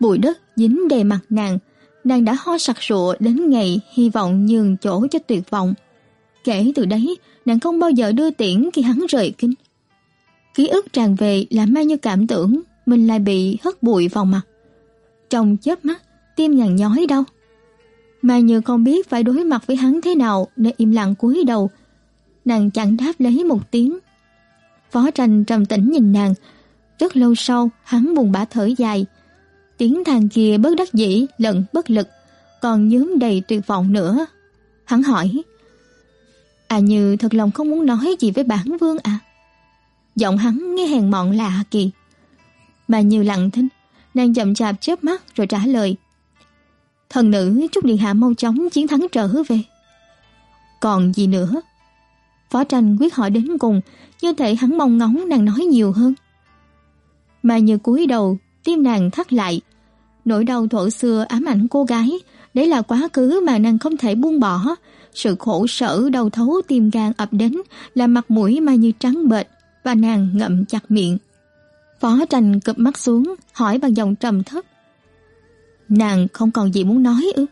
Bụi đất dính đầy mặt nàng, nàng đã ho sặc sụa đến ngày hy vọng nhường chỗ cho tuyệt vọng. Kể từ đấy, nàng không bao giờ đưa tiễn khi hắn rời kinh. Ký ức tràn về làm Mai Như cảm tưởng mình lại bị hất bụi vào mặt. Trong chớp mắt, tim nhàn nhói đau. Mai Như không biết phải đối mặt với hắn thế nào nên im lặng cúi đầu. Nàng chẳng đáp lấy một tiếng Phó tranh trầm tĩnh nhìn nàng. Rất lâu sau, hắn buồn bã thở dài. Tiếng than kia bất đắc dĩ, lẫn bất lực, còn nhớm đầy tuyệt vọng nữa. Hắn hỏi, À như thật lòng không muốn nói gì với bản vương à? Giọng hắn nghe hèn mọn lạ kỳ. Mà như lặng thinh, nàng chậm chạp chớp mắt rồi trả lời. Thần nữ chúc điện hạ mau chóng chiến thắng trở về. Còn gì nữa? Phó tranh quyết hỏi đến cùng, như thể hắn mong ngóng nàng nói nhiều hơn. Mà như cúi đầu, tim nàng thắt lại. Nỗi đau thuở xưa ám ảnh cô gái, đấy là quá khứ mà nàng không thể buông bỏ. Sự khổ sở đau thấu tim gan ập đến, làm mặt mũi mà như trắng bệch và nàng ngậm chặt miệng. Phó tranh cụp mắt xuống, hỏi bằng giọng trầm thấp. Nàng không còn gì muốn nói ư?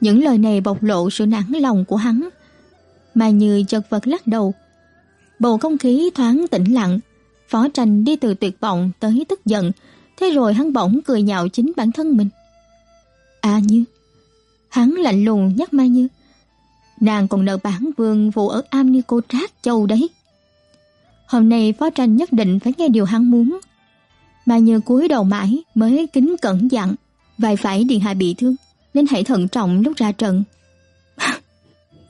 Những lời này bộc lộ sự nản lòng của hắn, mà Như chật vật lắc đầu. Bầu không khí thoáng tĩnh lặng, Phó Tranh đi từ tuyệt vọng tới tức giận, thế rồi hắn bỗng cười nhạo chính bản thân mình. À Như, hắn lạnh lùng nhắc Mai Như, Nàng còn nợ bản vương vụ ở am ni cô Trác Châu đấy. Hôm nay phó tranh nhất định phải nghe điều hắn muốn. Mà như cúi đầu mãi mới kính cẩn dặn, vài phải điện hạ bị thương, nên hãy thận trọng lúc ra trận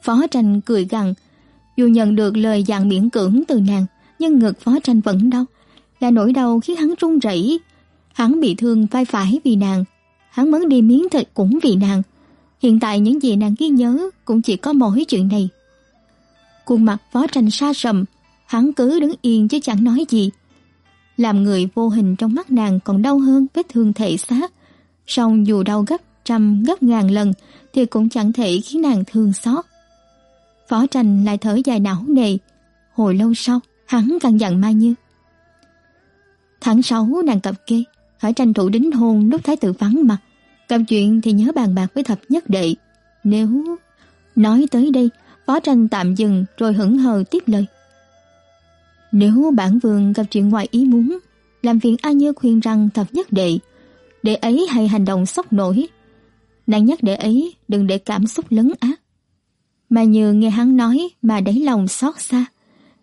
phó tranh cười gằn, dù nhận được lời dặn miễn cưỡng từ nàng, nhưng ngực phó tranh vẫn đau, là nỗi đau khiến hắn run rẩy. Hắn bị thương vai phải vì nàng, hắn mất đi miếng thịt cũng vì nàng. Hiện tại những gì nàng ghi nhớ cũng chỉ có mỗi chuyện này. Khuôn mặt phó tranh xa sầm, hắn cứ đứng yên chứ chẳng nói gì. Làm người vô hình trong mắt nàng còn đau hơn vết thương thể xác. Song dù đau gấp trăm gấp ngàn lần thì cũng chẳng thể khiến nàng thương xót. Phó tranh lại thở dài não nề. Hồi lâu sau, hắn căn dặn Mai Như. Tháng 6 nàng cập kê, phải tranh thủ đính hôn lúc thái tử vắng mặt. Cầm chuyện thì nhớ bàn bạc với thập nhất đệ. Nếu... Nói tới đây, phó tranh tạm dừng rồi hững hờ tiếp lời. Nếu bản vương gặp chuyện ngoài ý muốn, làm phiền A Như khuyên rằng thập nhất đệ, đệ ấy hay hành động sốc nổi. Nàng nhắc đệ ấy đừng để cảm xúc lấn ác. Mà như nghe hắn nói mà đáy lòng xót xa.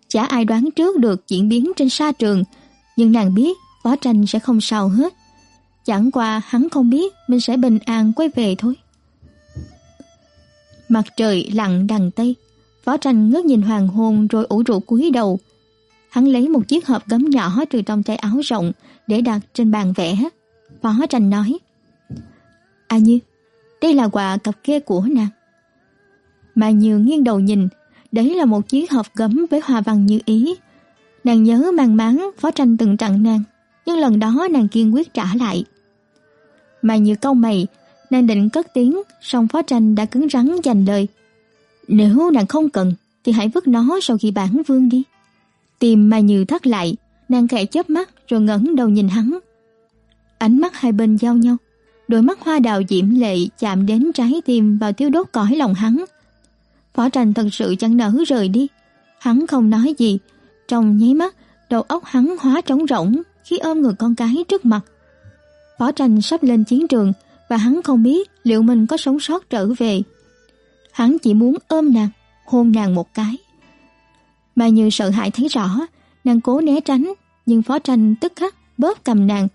Chả ai đoán trước được diễn biến trên sa trường, nhưng nàng biết võ tranh sẽ không sao hết. Chẳng qua hắn không biết mình sẽ bình an quay về thôi. Mặt trời lặn đằng Tây, võ tranh ngước nhìn hoàng hôn rồi ủ rũ cúi đầu. Hắn lấy một chiếc hộp gấm nhỏ từ trong tay áo rộng để đặt trên bàn vẽ. Võ tranh nói, À Như, đây là quà cặp kê của nàng. Mà Như nghiêng đầu nhìn, đấy là một chiếc hộp gấm với hoa văn như ý. Nàng nhớ mang máng phó tranh từng tặng nàng, nhưng lần đó nàng kiên quyết trả lại. Mà Như câu mày, nàng định cất tiếng, song phó tranh đã cứng rắn giành lời. Nếu nàng không cần, thì hãy vứt nó sau khi bản vương đi. Tìm mà Như thắt lại, nàng khẽ chớp mắt rồi ngẩng đầu nhìn hắn. Ánh mắt hai bên giao nhau, đôi mắt hoa đào diễm lệ chạm đến trái tim vào thiếu đốt cõi lòng hắn. Phó tranh thật sự chẳng nỡ rời đi. Hắn không nói gì. Trong nháy mắt, đầu óc hắn hóa trống rỗng khi ôm người con cái trước mặt. Phó tranh sắp lên chiến trường và hắn không biết liệu mình có sống sót trở về. Hắn chỉ muốn ôm nàng, hôn nàng một cái. Mà như sợ hãi thấy rõ, nàng cố né tránh, nhưng phó tranh tức khắc bóp cầm nàng,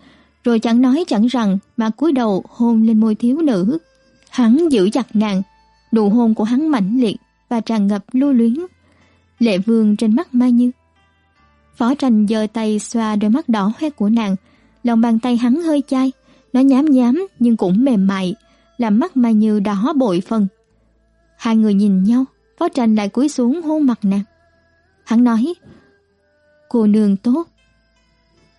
rồi chẳng nói chẳng rằng mà cúi đầu hôn lên môi thiếu nữ. Hắn giữ chặt nàng, nụ hôn của hắn mãnh liệt và tràn ngập lưu luyến. Lệ vương trên mắt Mai Như. Phó tranh giơ tay xoa đôi mắt đỏ hoe của nàng, lòng bàn tay hắn hơi chai, nó nhám nhám nhưng cũng mềm mại, làm mắt Mai Như đỏ bội phần. Hai người nhìn nhau, phó tranh lại cúi xuống hôn mặt nàng. Hắn nói, cô nương tốt.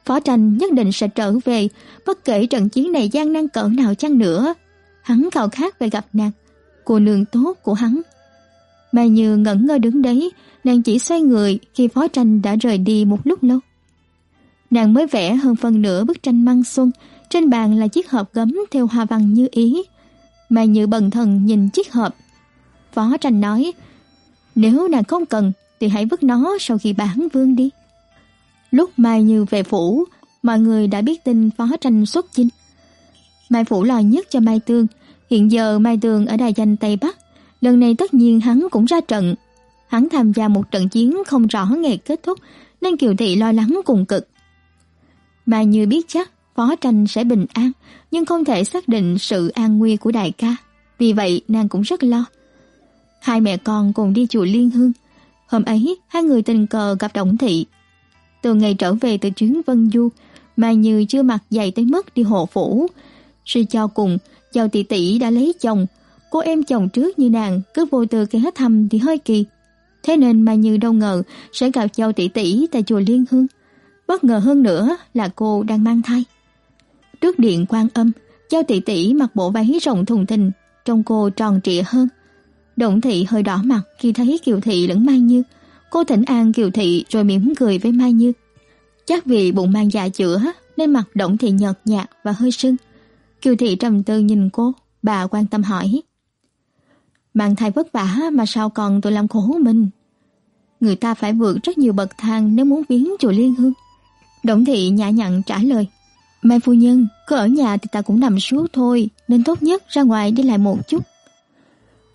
Phó tranh nhất định sẽ trở về, bất kể trận chiến này gian nan cỡ nào chăng nữa. Hắn khao khát về gặp nàng, cô nương tốt của hắn. Mai Như ngẩn ngơ đứng đấy, nàng chỉ xoay người khi phó tranh đã rời đi một lúc lâu. Nàng mới vẽ hơn phần nửa bức tranh măng xuân, trên bàn là chiếc hộp gấm theo hoa văn như ý. Mai Như bần thần nhìn chiếc hộp. Phó tranh nói, nếu nàng không cần thì hãy vứt nó sau khi bán vương đi. Lúc Mai Như về phủ, mọi người đã biết tin phó tranh xuất chinh. Mai Phủ lo nhất cho Mai Tương, hiện giờ Mai Tương ở đài danh Tây Bắc, lần này tất nhiên hắn cũng ra trận. Hắn tham gia một trận chiến không rõ ngày kết thúc, nên Kiều Thị lo lắng cùng cực. Mai Như biết chắc phó tranh sẽ bình an, nhưng không thể xác định sự an nguy của đại ca. Vì vậy nàng cũng rất lo. Hai mẹ con cùng đi chùa Liên Hương, Hôm ấy, hai người tình cờ gặp Động Thị. Từ ngày trở về từ chuyến Vân Du, Mai Như chưa mặc giày tới mức đi hộ phủ. Suy cho cùng, Châu tỷ tỷ đã lấy chồng, cô em chồng trước như nàng cứ vô tư ghé thăm thì hơi kỳ. Thế nên Mai Như đâu ngờ sẽ gặp Châu tỷ tỷ tại chùa Liên Hương. Bất ngờ hơn nữa là cô đang mang thai. Trước điện quan âm, Châu tỷ tỷ mặc bộ váy rộng thùng thình, trông cô tròn trịa hơn. Động thị hơi đỏ mặt khi thấy Kiều Thị lẫn Mai Như. Cô thỉnh an Kiều Thị rồi mỉm cười với Mai Như. Chắc vì bụng mang dạ chữa nên mặt Động Thị nhợt nhạt và hơi sưng. Kiều Thị trầm tư nhìn cô, bà quan tâm hỏi. Mang thai vất vả mà sao còn tôi làm khổ mình. Người ta phải vượt rất nhiều bậc thang nếu muốn viếng chùa Liên Hương. Động Thị nhã nhặn trả lời. Mai phu nhân, cứ ở nhà thì ta cũng nằm suốt thôi, nên tốt nhất ra ngoài đi lại một chút.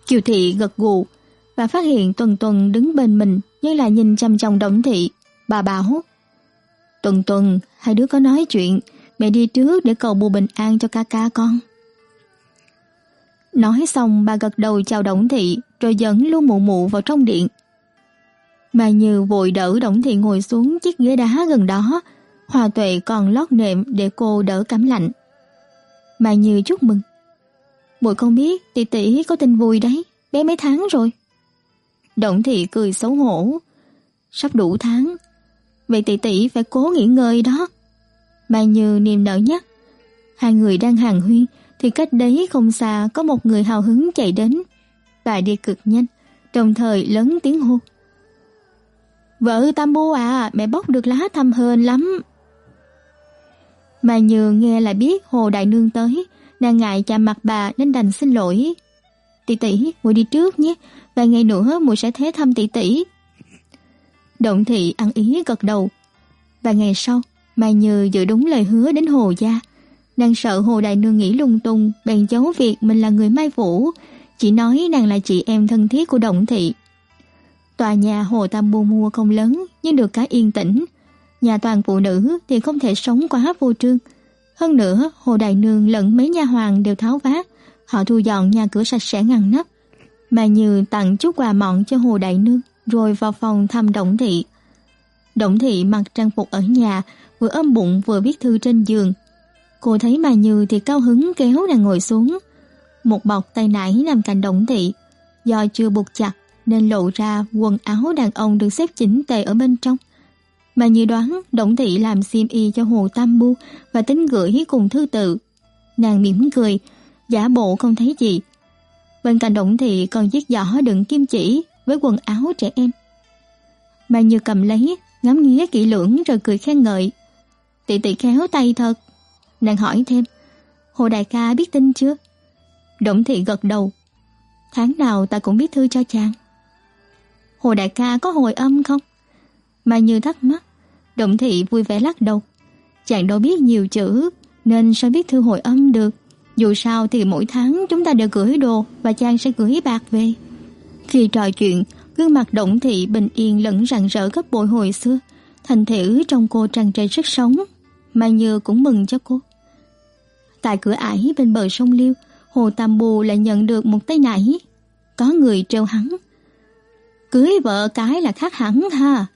Kiều Thị gật gù, và phát hiện Tuần Tuần đứng bên mình như là nhìn chăm chồng Đổng Thị. Bà bảo, Tuần Tuần, hai đứa có nói chuyện, mẹ đi trước để cầu bù bình an cho ca ca con. Nói xong bà gật đầu chào Đổng Thị rồi dẫn Lưu Mụ Mụ vào trong điện. Bà Như vội đỡ Đổng Thị ngồi xuống chiếc ghế đá gần đó, Hòa Tuệ còn lót nệm để cô đỡ cảm lạnh. Bà Như chúc mừng. Muội không biết tỷ tỷ có tin vui đấy, bé mấy tháng rồi. Động thị cười xấu hổ. Sắp đủ tháng. Vậy tỷ tỷ phải cố nghỉ ngơi đó. Bà Như niềm nở nhắc. Hai người đang hàng huyên thì cách đấy không xa có một người hào hứng chạy đến. và đi cực nhanh, đồng thời lớn tiếng hô. Vợ Tam Bô à, mẹ bóc được lá thăm hên lắm. Mà Như nghe là biết Hồ Đại Nương tới, nàng ngại chạm mặt bà nên đành xin lỗi. Tỷ tỷ, muội đi trước nhé, vài ngày nữa muội sẽ thế thăm tỷ tỷ. Động thị ăn ý gật đầu. Vài ngày sau, Mai Như giữ đúng lời hứa đến Hồ gia. Nàng sợ Hồ Đại Nương nghĩ lung tung, bèn giấu việc mình là người Mai Vũ, chỉ nói nàng là chị em thân thiết của Động thị. Tòa nhà Hồ Tam Bu mua không lớn, nhưng được cái yên tĩnh. Nhà toàn phụ nữ thì không thể sống quá vô trương. Hơn nữa, Hồ Đại Nương lẫn mấy nha hoàng đều tháo vát, họ thu dọn nhà cửa sạch sẽ ngăn nắp. Mà Như tặng chút quà mọn cho Hồ Đại Nương, rồi vào phòng thăm Động Thị. Động Thị mặc trang phục ở nhà, vừa ôm bụng vừa viết thư trên giường. Cô thấy bà Như thì cao hứng kéo nàng ngồi xuống. Một bọc tay nải nằm cạnh Động Thị, do chưa buộc chặt nên lộ ra quần áo đàn ông được xếp chỉnh tề ở bên trong. bà như đoán, Động Thị làm xiêm y cho Hồ Tam Bu và tính gửi cùng thư tự. Nàng mỉm cười, giả bộ không thấy gì. Bên cạnh Động Thị còn chiếc giỏ đựng kim chỉ với quần áo trẻ em. bà như cầm lấy, ngắm nghía kỹ lưỡng rồi cười khen ngợi. Tỷ tỷ khéo tay thật. Nàng hỏi thêm, Hồ Đại ca biết tin chưa? Động Thị gật đầu. Tháng nào ta cũng biết thư cho chàng. Hồ Đại ca có hồi âm không? Mà như thắc mắc, Động Thị vui vẻ lắc đầu. Chàng đâu biết nhiều chữ, nên sao biết thư hồi âm được. Dù sao thì mỗi tháng chúng ta đều gửi đồ và chàng sẽ gửi bạc về. Khi trò chuyện, gương mặt Động Thị bình yên lẫn rạng rỡ gấp bội hồi xưa. Thành thử trong cô tràn trề sức sống. Mai Như cũng mừng cho cô. Tại cửa ải bên bờ sông Liêu, Hồ Tam Bù lại nhận được một tay nải. Có người treo hắn. Cưới vợ cái là khác hẳn ha.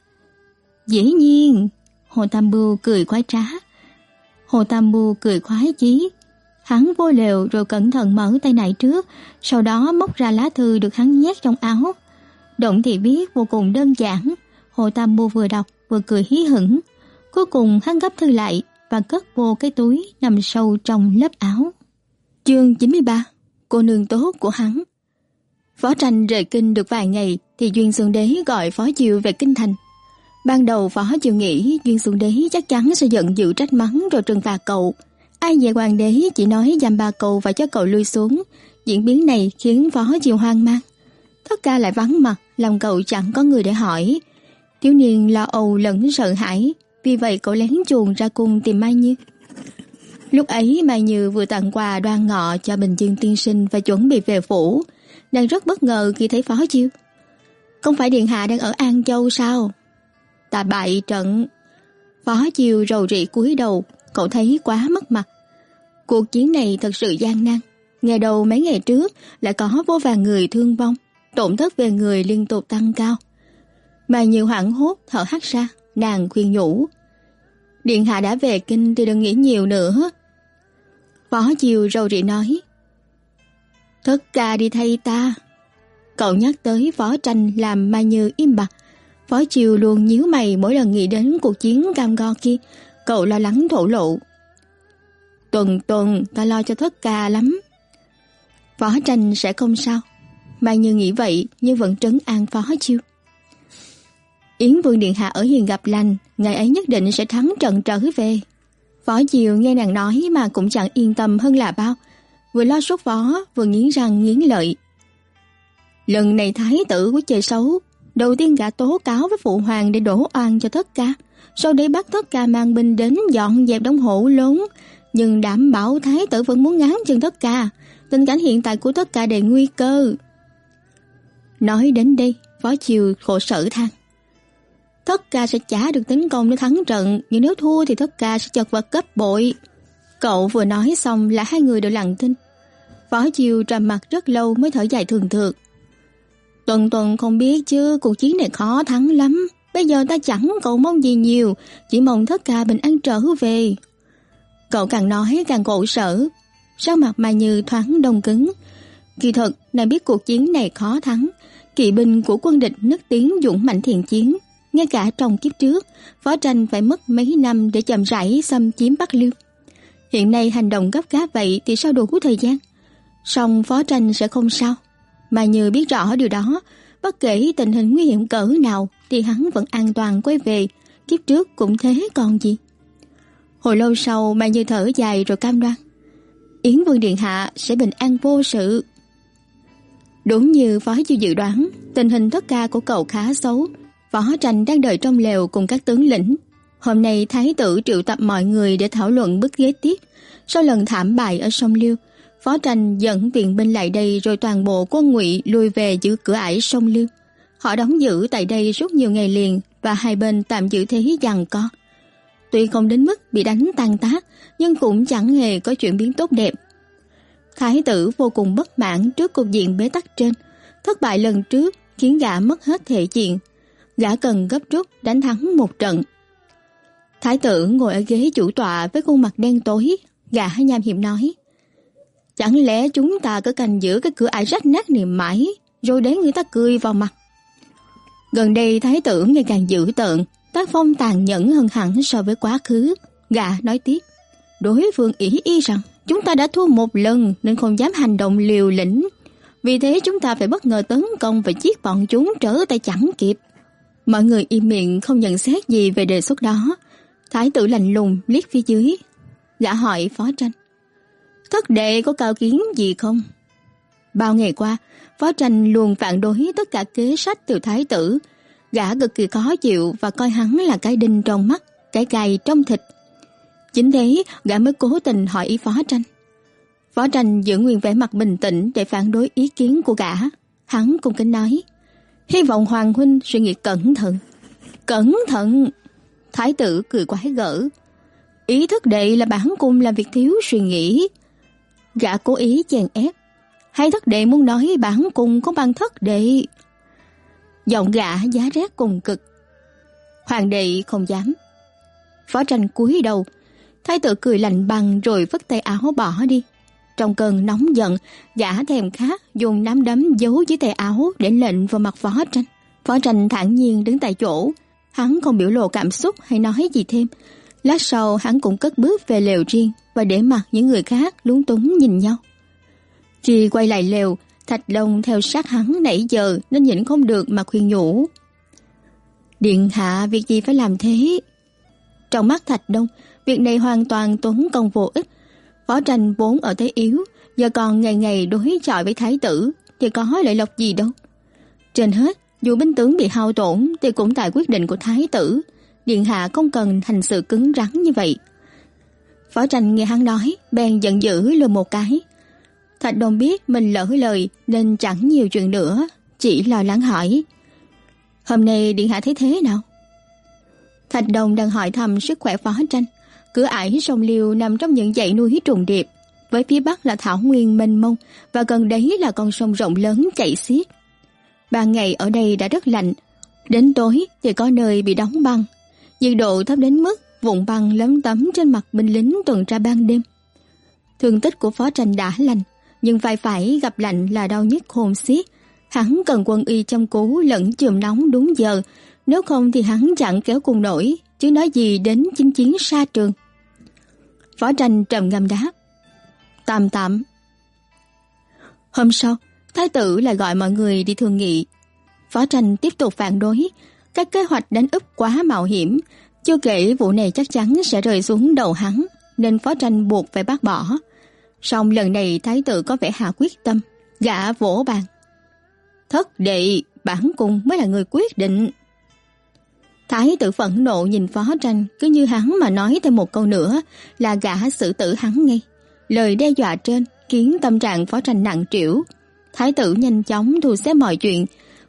Dĩ nhiên, Hồ Tam bù cười khoái trá. Hồ Tam bù cười khoái chí. Hắn vô lều rồi cẩn thận mở tay nải trước, sau đó móc ra lá thư được hắn nhét trong áo. Động thì viết vô cùng đơn giản, Hồ Tam bù vừa đọc vừa cười hí hửng. Cuối cùng hắn gấp thư lại và cất vô cái túi nằm sâu trong lớp áo. Chương 93 Cô nương tốt của hắn Phó tranh rời kinh được vài ngày thì Duyên Xuân Đế gọi Phó Chiêu về kinh thành. Ban đầu Phó Chiêu nghĩ Duyên Xuân Đế chắc chắn sẽ giận dữ trách mắng rồi trừng phạt cậu. Ai về hoàng đế chỉ nói giam ba cậu và cho cậu lui xuống. Diễn biến này khiến Phó Chiêu hoang mang. Tất cả lại vắng mặt, lòng cậu chẳng có người để hỏi. Thiếu niên lo âu lẫn sợ hãi, vì vậy cậu lén chuồn ra cung tìm Mai Như. Lúc ấy Mai Như vừa tặng quà đoan ngọ cho Bình Dương tiên sinh và chuẩn bị về phủ. đang rất bất ngờ khi thấy Phó Chiêu. Không phải Điện Hạ đang ở An Châu sao? Ta bại trận. Phó Chiêu rầu rĩ cúi đầu, cậu thấy quá mất mặt. Cuộc chiến này thật sự gian nan. Ngày đầu mấy ngày trước lại có vô vàng người thương vong, tổn thất về người liên tục tăng cao. Mà nhiều hoảng hốt thở hắt ra, nàng khuyên nhủ. Điện hạ đã về kinh thì đừng nghĩ nhiều nữa. Phó Chiêu rầu rĩ nói. Thất ca đi thay ta. Cậu nhắc tới phó tranh làm Mai Như im bặt. Phó Chiêu luôn nhíu mày mỗi lần nghĩ đến cuộc chiến cam go kia. Cậu lo lắng thổ lộ. Tuần tuần, ta lo cho thất ca lắm. Phó tranh sẽ không sao. Mai Như nghĩ vậy nhưng vẫn trấn an phó Chiêu. Yến Vương Điện Hạ ở hiền gặp lành, ngày ấy nhất định sẽ thắng trận trở về. Phó Diều nghe nàng nói mà cũng chẳng yên tâm hơn là bao, vừa lo sốt vó, vừa nghiến răng nghiến lợi. Lần này thái tử của chơi xấu, đầu tiên gã tố cáo với phụ hoàng để đổ oan cho thất ca, sau đấy bắt thất ca mang binh đến dọn dẹp đống hổ lốn, nhưng đảm bảo thái tử vẫn muốn ngán chân thất ca, tình cảnh hiện tại của thất ca đầy nguy cơ. Nói đến đây, Phó Chiều khổ sở than. Thất ca sẽ trả được tính công để thắng trận, nhưng nếu thua thì Thất ca sẽ chật vật gấp bội. Cậu vừa nói xong là hai người đều lặng thinh. Võ Chiều trầm mặt rất lâu mới thở dài thường thượt. Tuần tuần không biết chứ, cuộc chiến này khó thắng lắm. Bây giờ ta chẳng cầu mong gì nhiều, chỉ mong Thất Ca bình an trở về. Cậu càng nói càng cổ sở, sao mặt mà như thoáng đông cứng. Kỳ thật, nàng biết cuộc chiến này khó thắng. Kỵ binh của quân địch nức tiếng dũng mạnh thiện chiến. Ngay cả trong kiếp trước, Phó Tranh phải mất mấy năm để chậm rãi xâm chiếm Bắc Liêu. Hiện nay hành động gấp gáp vậy thì sao đủ thời gian? Song Phó Tranh sẽ không sao. Mà như biết rõ điều đó, bất kể tình hình nguy hiểm cỡ nào thì hắn vẫn an toàn quay về, kiếp trước cũng thế còn gì. Hồi lâu sau mà như thở dài rồi cam đoan. Yến Vương Điện Hạ sẽ bình an vô sự. Đúng như phó chưa dự đoán, tình hình tất ca của cậu khá xấu. Võ Tranh đang đợi trong lều cùng các tướng lĩnh. Hôm nay Thái tử triệu tập mọi người để thảo luận bức ghế tiếp. Sau lần thảm bại ở sông Liêu, Phó Tranh dẫn viện binh lại đây rồi toàn bộ quân ngụy lui về giữ cửa ải sông Liêu. Họ đóng giữ tại đây suốt nhiều ngày liền và hai bên tạm giữ thế giằng co. Tuy không đến mức bị đánh tan tác, nhưng cũng chẳng hề có chuyển biến tốt đẹp. Thái tử vô cùng bất mãn trước cục diện bế tắc trên. Thất bại lần trước khiến gã mất hết thể diện. Gã cần gấp rút đánh thắng một trận. Thái tử ngồi ở ghế chủ tọa với khuôn mặt đen tối, gã nham hiểm nói. Chẳng lẽ chúng ta cứ canh giữ cái cửa ải rách nát niềm mãi, rồi để người ta cười vào mặt. Gần đây thái tử ngày càng dữ tợn, tác phong tàn nhẫn hơn hẳn so với quá khứ. Gã nói tiếp, đối phương ý y rằng chúng ta đã thua một lần nên không dám hành động liều lĩnh. Vì thế chúng ta phải bất ngờ tấn công và giết bọn chúng trở tay chẳng kịp. Mọi người im miệng không nhận xét gì về đề xuất đó. Thái tử lạnh lùng liếc phía dưới. Gã hỏi phó tranh. Thất đệ có cao kiến gì không? Bao ngày qua, phó tranh luôn phản đối tất cả kế sách từ thái tử. Gã cực kỳ khó chịu và coi hắn là cái đinh trong mắt, cái gai trong thịt. Chính thế, gã mới cố tình hỏi ý phó tranh. Phó tranh giữ nguyên vẻ mặt bình tĩnh để phản đối ý kiến của gã. Hắn cung kính nói, hy vọng Hoàng Huynh suy nghĩ cẩn thận. Cẩn thận! Thái tử cười quái gở. Ý thức đệ là bản cung làm việc thiếu suy nghĩ. Gã cố ý chèn ép. Hay thất đệ muốn nói bản cung có bằng thất đệ. Giọng gã giá rét cùng cực. Hoàng đệ không dám. Phó tranh cúi đầu. Thái tử cười lạnh băng rồi vứt tay áo bỏ đi. Trong cơn nóng giận, giả thèm khát dùng nắm đấm giấu dưới tay áo để lệnh vào mặt phó tranh. Phó tranh thản nhiên đứng tại chỗ. Hắn không biểu lộ cảm xúc hay nói gì thêm. Lát sau hắn cũng cất bước về lều riêng và để mặc những người khác lúng túng nhìn nhau. Khi quay lại lều, Thạch Long theo sát hắn nãy giờ nên nhịn không được mà khuyên nhủ. Điện hạ việc gì phải làm thế? Trong mắt Thạch Đông, việc này hoàn toàn tốn công vô ích. Võ tranh vốn ở thế yếu, giờ còn ngày ngày đối chọi với thái tử, thì có lợi lộc gì đâu. Trên hết, dù binh tướng bị hao tổn thì cũng tại quyết định của thái tử, điện hạ không cần hành sự cứng rắn như vậy. Phó tranh nghe hắn nói, bèn giận dữ lừa một cái. Thạch Đồng biết mình lỡ lời nên chẳng nhiều chuyện nữa, chỉ lo lắng hỏi. Hôm nay điện hạ thấy thế nào? Thạch Đồng đang hỏi thăm sức khỏe phó tranh. Cửa ải sông Liêu nằm trong những dãy núi trùng điệp. Với phía bắc là thảo nguyên mênh mông và gần đấy là con sông rộng lớn chảy xiết. Ban ngày ở đây đã rất lạnh, đến tối thì có nơi bị đóng băng. Nhiệt độ thấp đến mức vụn băng lấm tấm trên mặt binh lính tuần tra ban đêm. Thương tích của phó tranh đã lành, nhưng vai phải gặp lạnh là đau nhức hồn xiết. Hắn cần quân y chăm cứu lẫn chườm nóng đúng giờ, nếu không thì hắn chẳng kéo cùng nổi, chứ nói gì đến chinh chiến xa trường. võ tranh trầm ngâm đáp. Tạm tạm. Hôm sau, thái tử lại gọi mọi người đi thương nghị. võ tranh tiếp tục phản đối, các kế hoạch đánh úp quá mạo hiểm, chưa kể vụ này chắc chắn sẽ rơi xuống đầu hắn, nên phó tranh buộc phải bác bỏ. Song lần này thái tử có vẻ hạ quyết tâm, gã vỗ bàn. Thất đệ, bản cung mới là người quyết định. Thái tử phẫn nộ nhìn phó tranh, cứ như hắn mà nói thêm một câu nữa là gã xử tử hắn ngay. Lời đe dọa trên khiến tâm trạng phó tranh nặng trĩu. Thái tử nhanh chóng thu xếp mọi chuyện,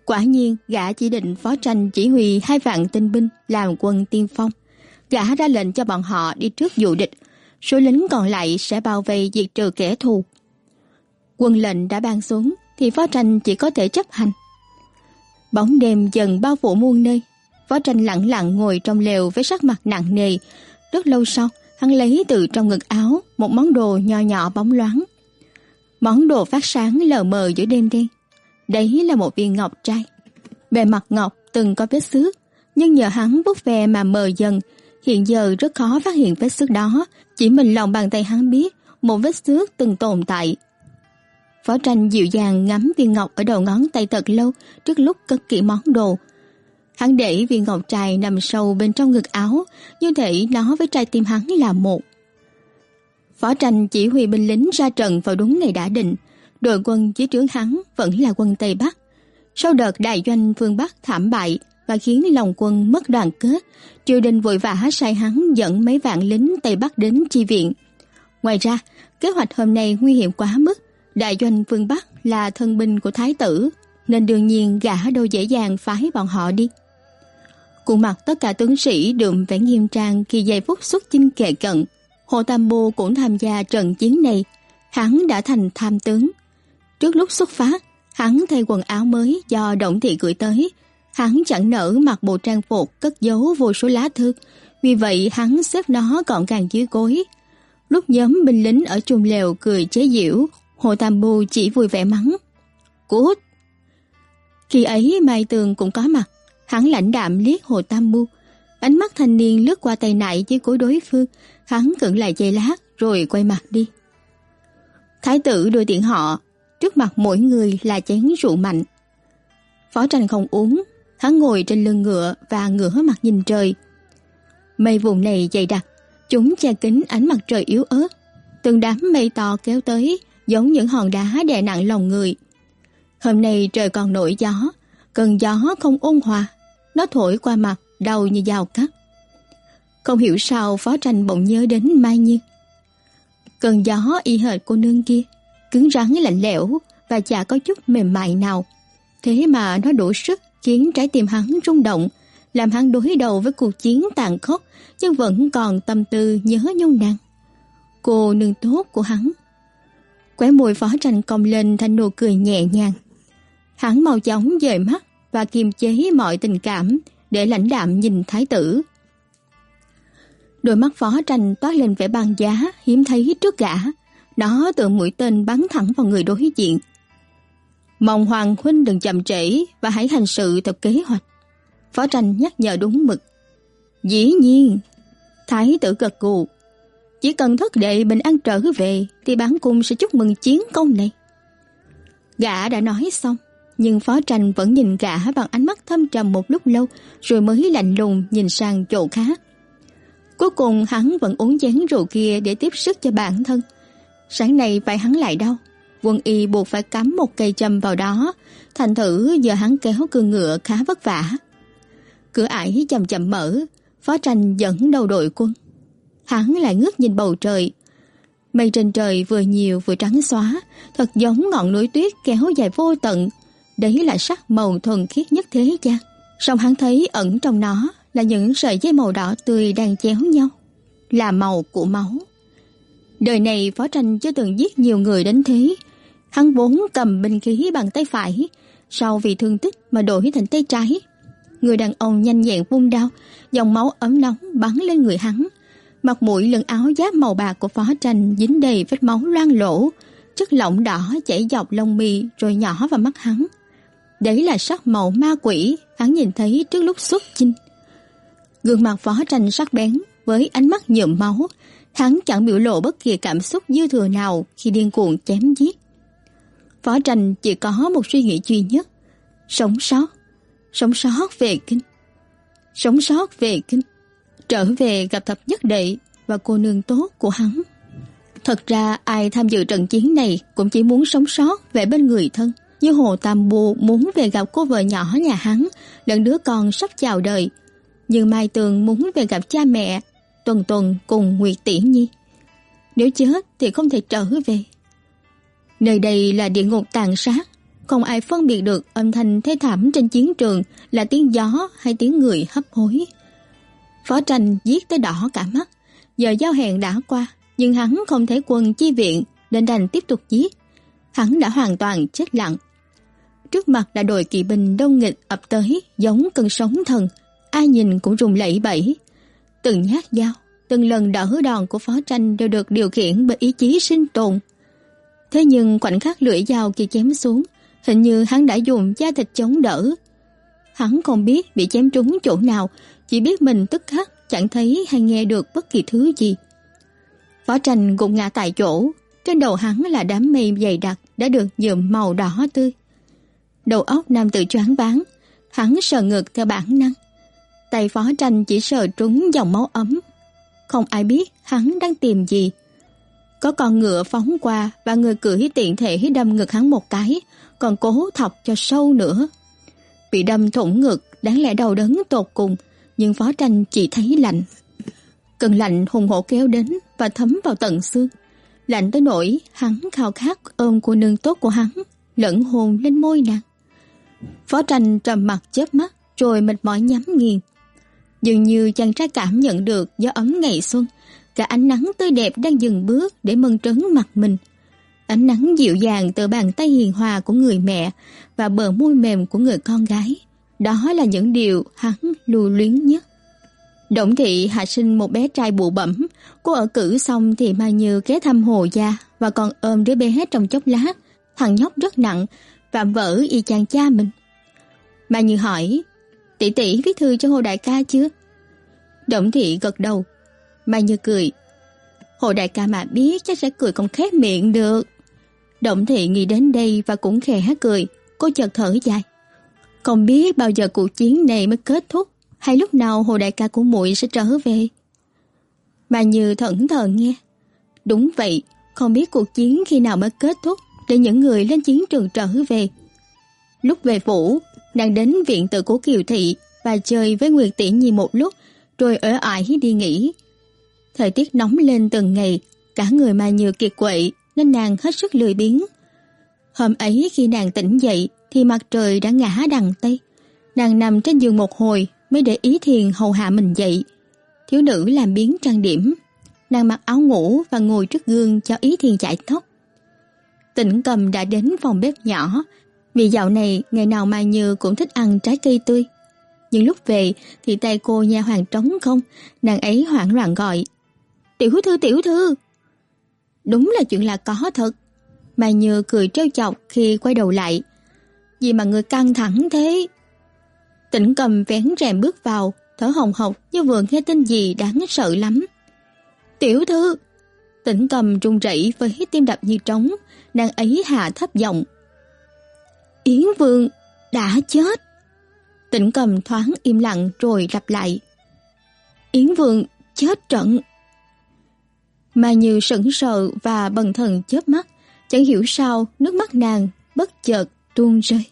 Quả nhiên, gã chỉ định phó tranh chỉ huy hai vạn tinh binh làm quân tiên phong. Gã ra lệnh cho bọn họ đi trước dụ địch, số lính còn lại sẽ bao vây diệt trừ kẻ thù. Quân lệnh đã ban xuống thì phó tranh chỉ có thể chấp hành. Bóng đêm dần bao phủ muôn nơi, phó tranh lặng lặng ngồi trong lều với sắc mặt nặng nề. Rất lâu sau, hắn lấy từ trong ngực áo một món đồ nho nhỏ bóng loáng. Món đồ phát sáng lờ mờ giữa đêm đen. Đấy là một viên ngọc trai. Bề mặt ngọc từng có vết xước, nhưng nhờ hắn bút về mà mờ dần, hiện giờ rất khó phát hiện vết xước đó, chỉ mình lòng bàn tay hắn biết một vết xước từng tồn tại. Phó tranh dịu dàng ngắm viên ngọc ở đầu ngón tay thật lâu trước lúc cất kỹ món đồ. Hắn để viên ngọc trai nằm sâu bên trong ngực áo, như thể nó với trái tim hắn là một. Phó tranh chỉ huy binh lính ra trận vào đúng ngày đã định, đội quân dưới trướng hắn vẫn là quân Tây Bắc. Sau đợt đại doanh phương Bắc thảm bại và khiến lòng quân mất đoàn kết, triều đình vội vã sai hắn dẫn mấy vạn lính Tây Bắc đến chi viện. Ngoài ra, kế hoạch hôm nay nguy hiểm quá mức, đại doanh phương Bắc là thân binh của thái tử, nên đương nhiên gã đâu dễ dàng phái bọn họ đi. Cùng mặt tất cả tướng sĩ đượm vẻ nghiêm trang khi giây phút xuất chinh kề cận. Hồ Tam Bô cũng tham gia trận chiến này. Hắn đã thành tham tướng, Trước lúc xuất phát, hắn thay quần áo mới do Động Thị gửi tới. Hắn chẳng nỡ mặc bộ trang phục cất giấu vô số lá thư, vì vậy hắn xếp nó gọn gàng dưới gối. Lúc nhóm binh lính ở chung lều cười chế giễu, Hồ Tam Bô chỉ vui vẻ mắng. Cút! Khi ấy Mai Tường cũng có mặt, hắn lãnh đạm liếc Hồ Tam Mưu. Ánh mắt thanh niên lướt qua tay nại với cối đối phương, hắn cẩn lại giây lát rồi quay mặt đi. Thái tử đưa tiện họ, trước mặt mỗi người là chén rượu mạnh. Phó tranh không uống, hắn ngồi trên lưng ngựa và ngửa mặt nhìn trời. Mây vùng này dày đặc, chúng che kín ánh mặt trời yếu ớt. Từng đám mây to kéo tới, giống những hòn đá đè nặng lòng người. Hôm nay trời còn nổi gió, cơn gió không ôn hòa, nó thổi qua mặt, đau như dao cắt. Không hiểu sao phó tranh bỗng nhớ đến Mai Nhiên. Cơn gió y hệt cô nương kia, cứng rắn lạnh lẽo và chả có chút mềm mại nào. Thế mà nó đủ sức khiến trái tim hắn rung động, làm hắn đối đầu với cuộc chiến tàn khốc nhưng vẫn còn tâm tư nhớ nhung nàng. Cô nương tốt của hắn. Quẻ môi phó tranh cong lên thành nụ cười nhẹ nhàng. Hắn mau chóng dời mắt và kiềm chế mọi tình cảm để lãnh đạm nhìn thái tử. Đôi mắt phó tranh toát lên vẻ băng giá hiếm thấy trước gã. Nó tự mũi tên bắn thẳng vào người đối diện. Mong Hoàng Huynh đừng chậm trễ và hãy hành sự theo kế hoạch. Phó tranh nhắc nhở đúng mực. Dĩ nhiên, Thái tử gật gù. Chỉ cần thất đệ bình an trở về thì bản cung sẽ chúc mừng chiến công này. Gã đã nói xong, nhưng phó tranh vẫn nhìn gã bằng ánh mắt thâm trầm một lúc lâu rồi mới lạnh lùng nhìn sang chỗ khác. Cuối cùng hắn vẫn uống chén rượu kia để tiếp sức cho bản thân. Sáng nay phải hắn lại đâu? Quân y buộc phải cắm một cây châm vào đó, thành thử giờ hắn kéo cương ngựa khá vất vả. Cửa ải chậm chậm mở, phó tranh dẫn đầu đội quân. Hắn lại ngước nhìn bầu trời. Mây trên trời vừa nhiều vừa trắng xóa, thật giống ngọn núi tuyết kéo dài vô tận. Đấy là sắc màu thuần khiết nhất thế gian. Song hắn thấy ẩn trong nó là những sợi dây màu đỏ tươi đang chéo nhau, là màu của máu. Đời này Phó Tranh chưa từng giết nhiều người đến thế. Hắn vốn cầm binh khí bằng tay phải, sau vì thương tích mà đổi thành tay trái. Người đàn ông nhanh nhẹn vung đao, dòng máu ấm nóng bắn lên người hắn. Mặt mũi lẫn áo giáp màu bạc của Phó Tranh dính đầy vết máu loang lổ, chất lỏng đỏ chảy dọc lông mi rồi nhỏ vào mắt hắn. Đấy là sắc màu ma quỷ hắn nhìn thấy trước lúc xuất chinh. Gương mặt Phó Tranh sắc bén với ánh mắt nhuộm máu, Hắn chẳng biểu lộ bất kỳ cảm xúc dư thừa nào khi điên cuồng chém giết. Phó tranh chỉ có một suy nghĩ duy nhất. Sống sót. Sống sót về kinh. Sống sót về kinh. Trở về gặp thập nhất đệ và cô nương tốt của hắn. Thật ra ai tham dự trận chiến này cũng chỉ muốn sống sót về bên người thân. Như Hồ Tam Bù muốn về gặp cô vợ nhỏ nhà hắn, lẫn đứa con sắp chào đời. Như Mai Tường muốn về gặp cha mẹ Tuần Tuần cùng Nguyệt Tỷ Nhi. Nếu chết thì không thể trở về. Nơi đây là địa ngục tàn sát, không ai phân biệt được âm thanh thê thảm trên chiến trường là tiếng gió hay tiếng người hấp hối. Phó tranh giết tới đỏ cả mắt, giờ giao hẹn đã qua, nhưng hắn không thể quân chi viện nên đành tiếp tục giết. Hắn đã hoàn toàn chết lặng. Trước mặt là đội kỵ binh đông nghịch ập tới giống cơn sóng thần, ai nhìn cũng rùng lẩy bẩy. Từng nhát dao, từng lần đỡ đòn của phó tranh đều được điều khiển bởi ý chí sinh tồn. Thế nhưng khoảnh khắc lưỡi dao kia chém xuống, hình như hắn đã dùng da thịt chống đỡ. Hắn không biết bị chém trúng chỗ nào, chỉ biết mình tức khắc chẳng thấy hay nghe được bất kỳ thứ gì. Phó tranh gục ngã tại chỗ, trên đầu hắn là đám mây dày đặc đã được nhuộm màu đỏ tươi. Đầu óc nam tử choáng váng, hắn sờ ngực theo bản năng. Tay phó tranh chỉ sờ trúng dòng máu ấm. Không ai biết hắn đang tìm gì. Có con ngựa phóng qua và người cưỡi tiện thể đâm ngực hắn một cái, còn cố thọc cho sâu nữa. Bị đâm thủng ngực, đáng lẽ đầu đớn tột cùng, nhưng phó tranh chỉ thấy lạnh. Cơn lạnh hùng hổ kéo đến và thấm vào tận xương. Lạnh tới nỗi hắn khao khát ôm cô nương tốt của hắn, lẫn hồn lên môi nàng. Phó tranh trầm mặt chớp mắt, rồi mệt mỏi nhắm nghiền. Dường như chàng trai cảm nhận được gió ấm ngày xuân, cả ánh nắng tươi đẹp đang dừng bước để mơn trấn mặt mình. Ánh nắng dịu dàng từ bàn tay hiền hòa của người mẹ và bờ môi mềm của người con gái. Đó là những điều hắn lưu luyến nhất. Động thị hạ sinh một bé trai bụ bẩm, cô ở cử xong thì Mai Như ghé thăm Hồ gia và còn ôm đứa bé trong chốc lát. Thằng nhóc rất nặng, vạm vỡ y chang cha mình. Mà Như hỏi, tỷ tỷ viết thư cho Hồ đại ca chưa? Động thị gật đầu. Mà Như cười, Hồ đại ca mà biết chắc sẽ cười không khép miệng được. Động thị nghĩ đến đây và cũng khẽ cười, cô chợt thở dài. Không biết bao giờ cuộc chiến này mới kết thúc hay lúc nào hồ đại ca của muội sẽ trở về. Bà Như thẫn thờ nghe. Đúng vậy, không biết cuộc chiến khi nào mới kết thúc để những người lên chiến trường trở về. Lúc về phủ, nàng đến viện tự của Kiều Thị và chơi với Nguyệt Tỷ Nhi một lúc rồi ở ải đi nghỉ. Thời tiết nóng lên từng ngày, cả người mà như kiệt quệ nên nàng hết sức lười biếng. Hôm ấy khi nàng tỉnh dậy thì mặt trời đã ngã đằng Tây. Nàng nằm trên giường một hồi mới để ý thiền hầu hạ mình dậy. Thiếu nữ làm biến trang điểm. Nàng mặc áo ngủ và ngồi trước gương cho ý thiền chải tóc. Tỉnh cầm đã đến phòng bếp nhỏ. Vì dạo này ngày nào Mai Như cũng thích ăn trái cây tươi. Nhưng lúc về thì tay cô nha hoàng trống không. Nàng ấy hoảng loạn gọi. Tiểu thư tiểu thư. Đúng là chuyện là có thật. Mai Như cười trêu chọc khi quay đầu lại. Gì mà người căng thẳng thế? Tỉnh cầm vén rèm bước vào, thở hồng hộc như vừa nghe tin gì đáng sợ lắm. Tiểu thư! Tỉnh cầm run rẩy với tim đập như trống, nàng ấy hạ thấp giọng. Yến Vương đã chết. tĩnh cầm thoáng im lặng rồi lặp lại. Yến Vương chết trận. Mà như sững sờ và bần thần chớp mắt, chẳng hiểu sao nước mắt nàng bất chợt tuôn rơi.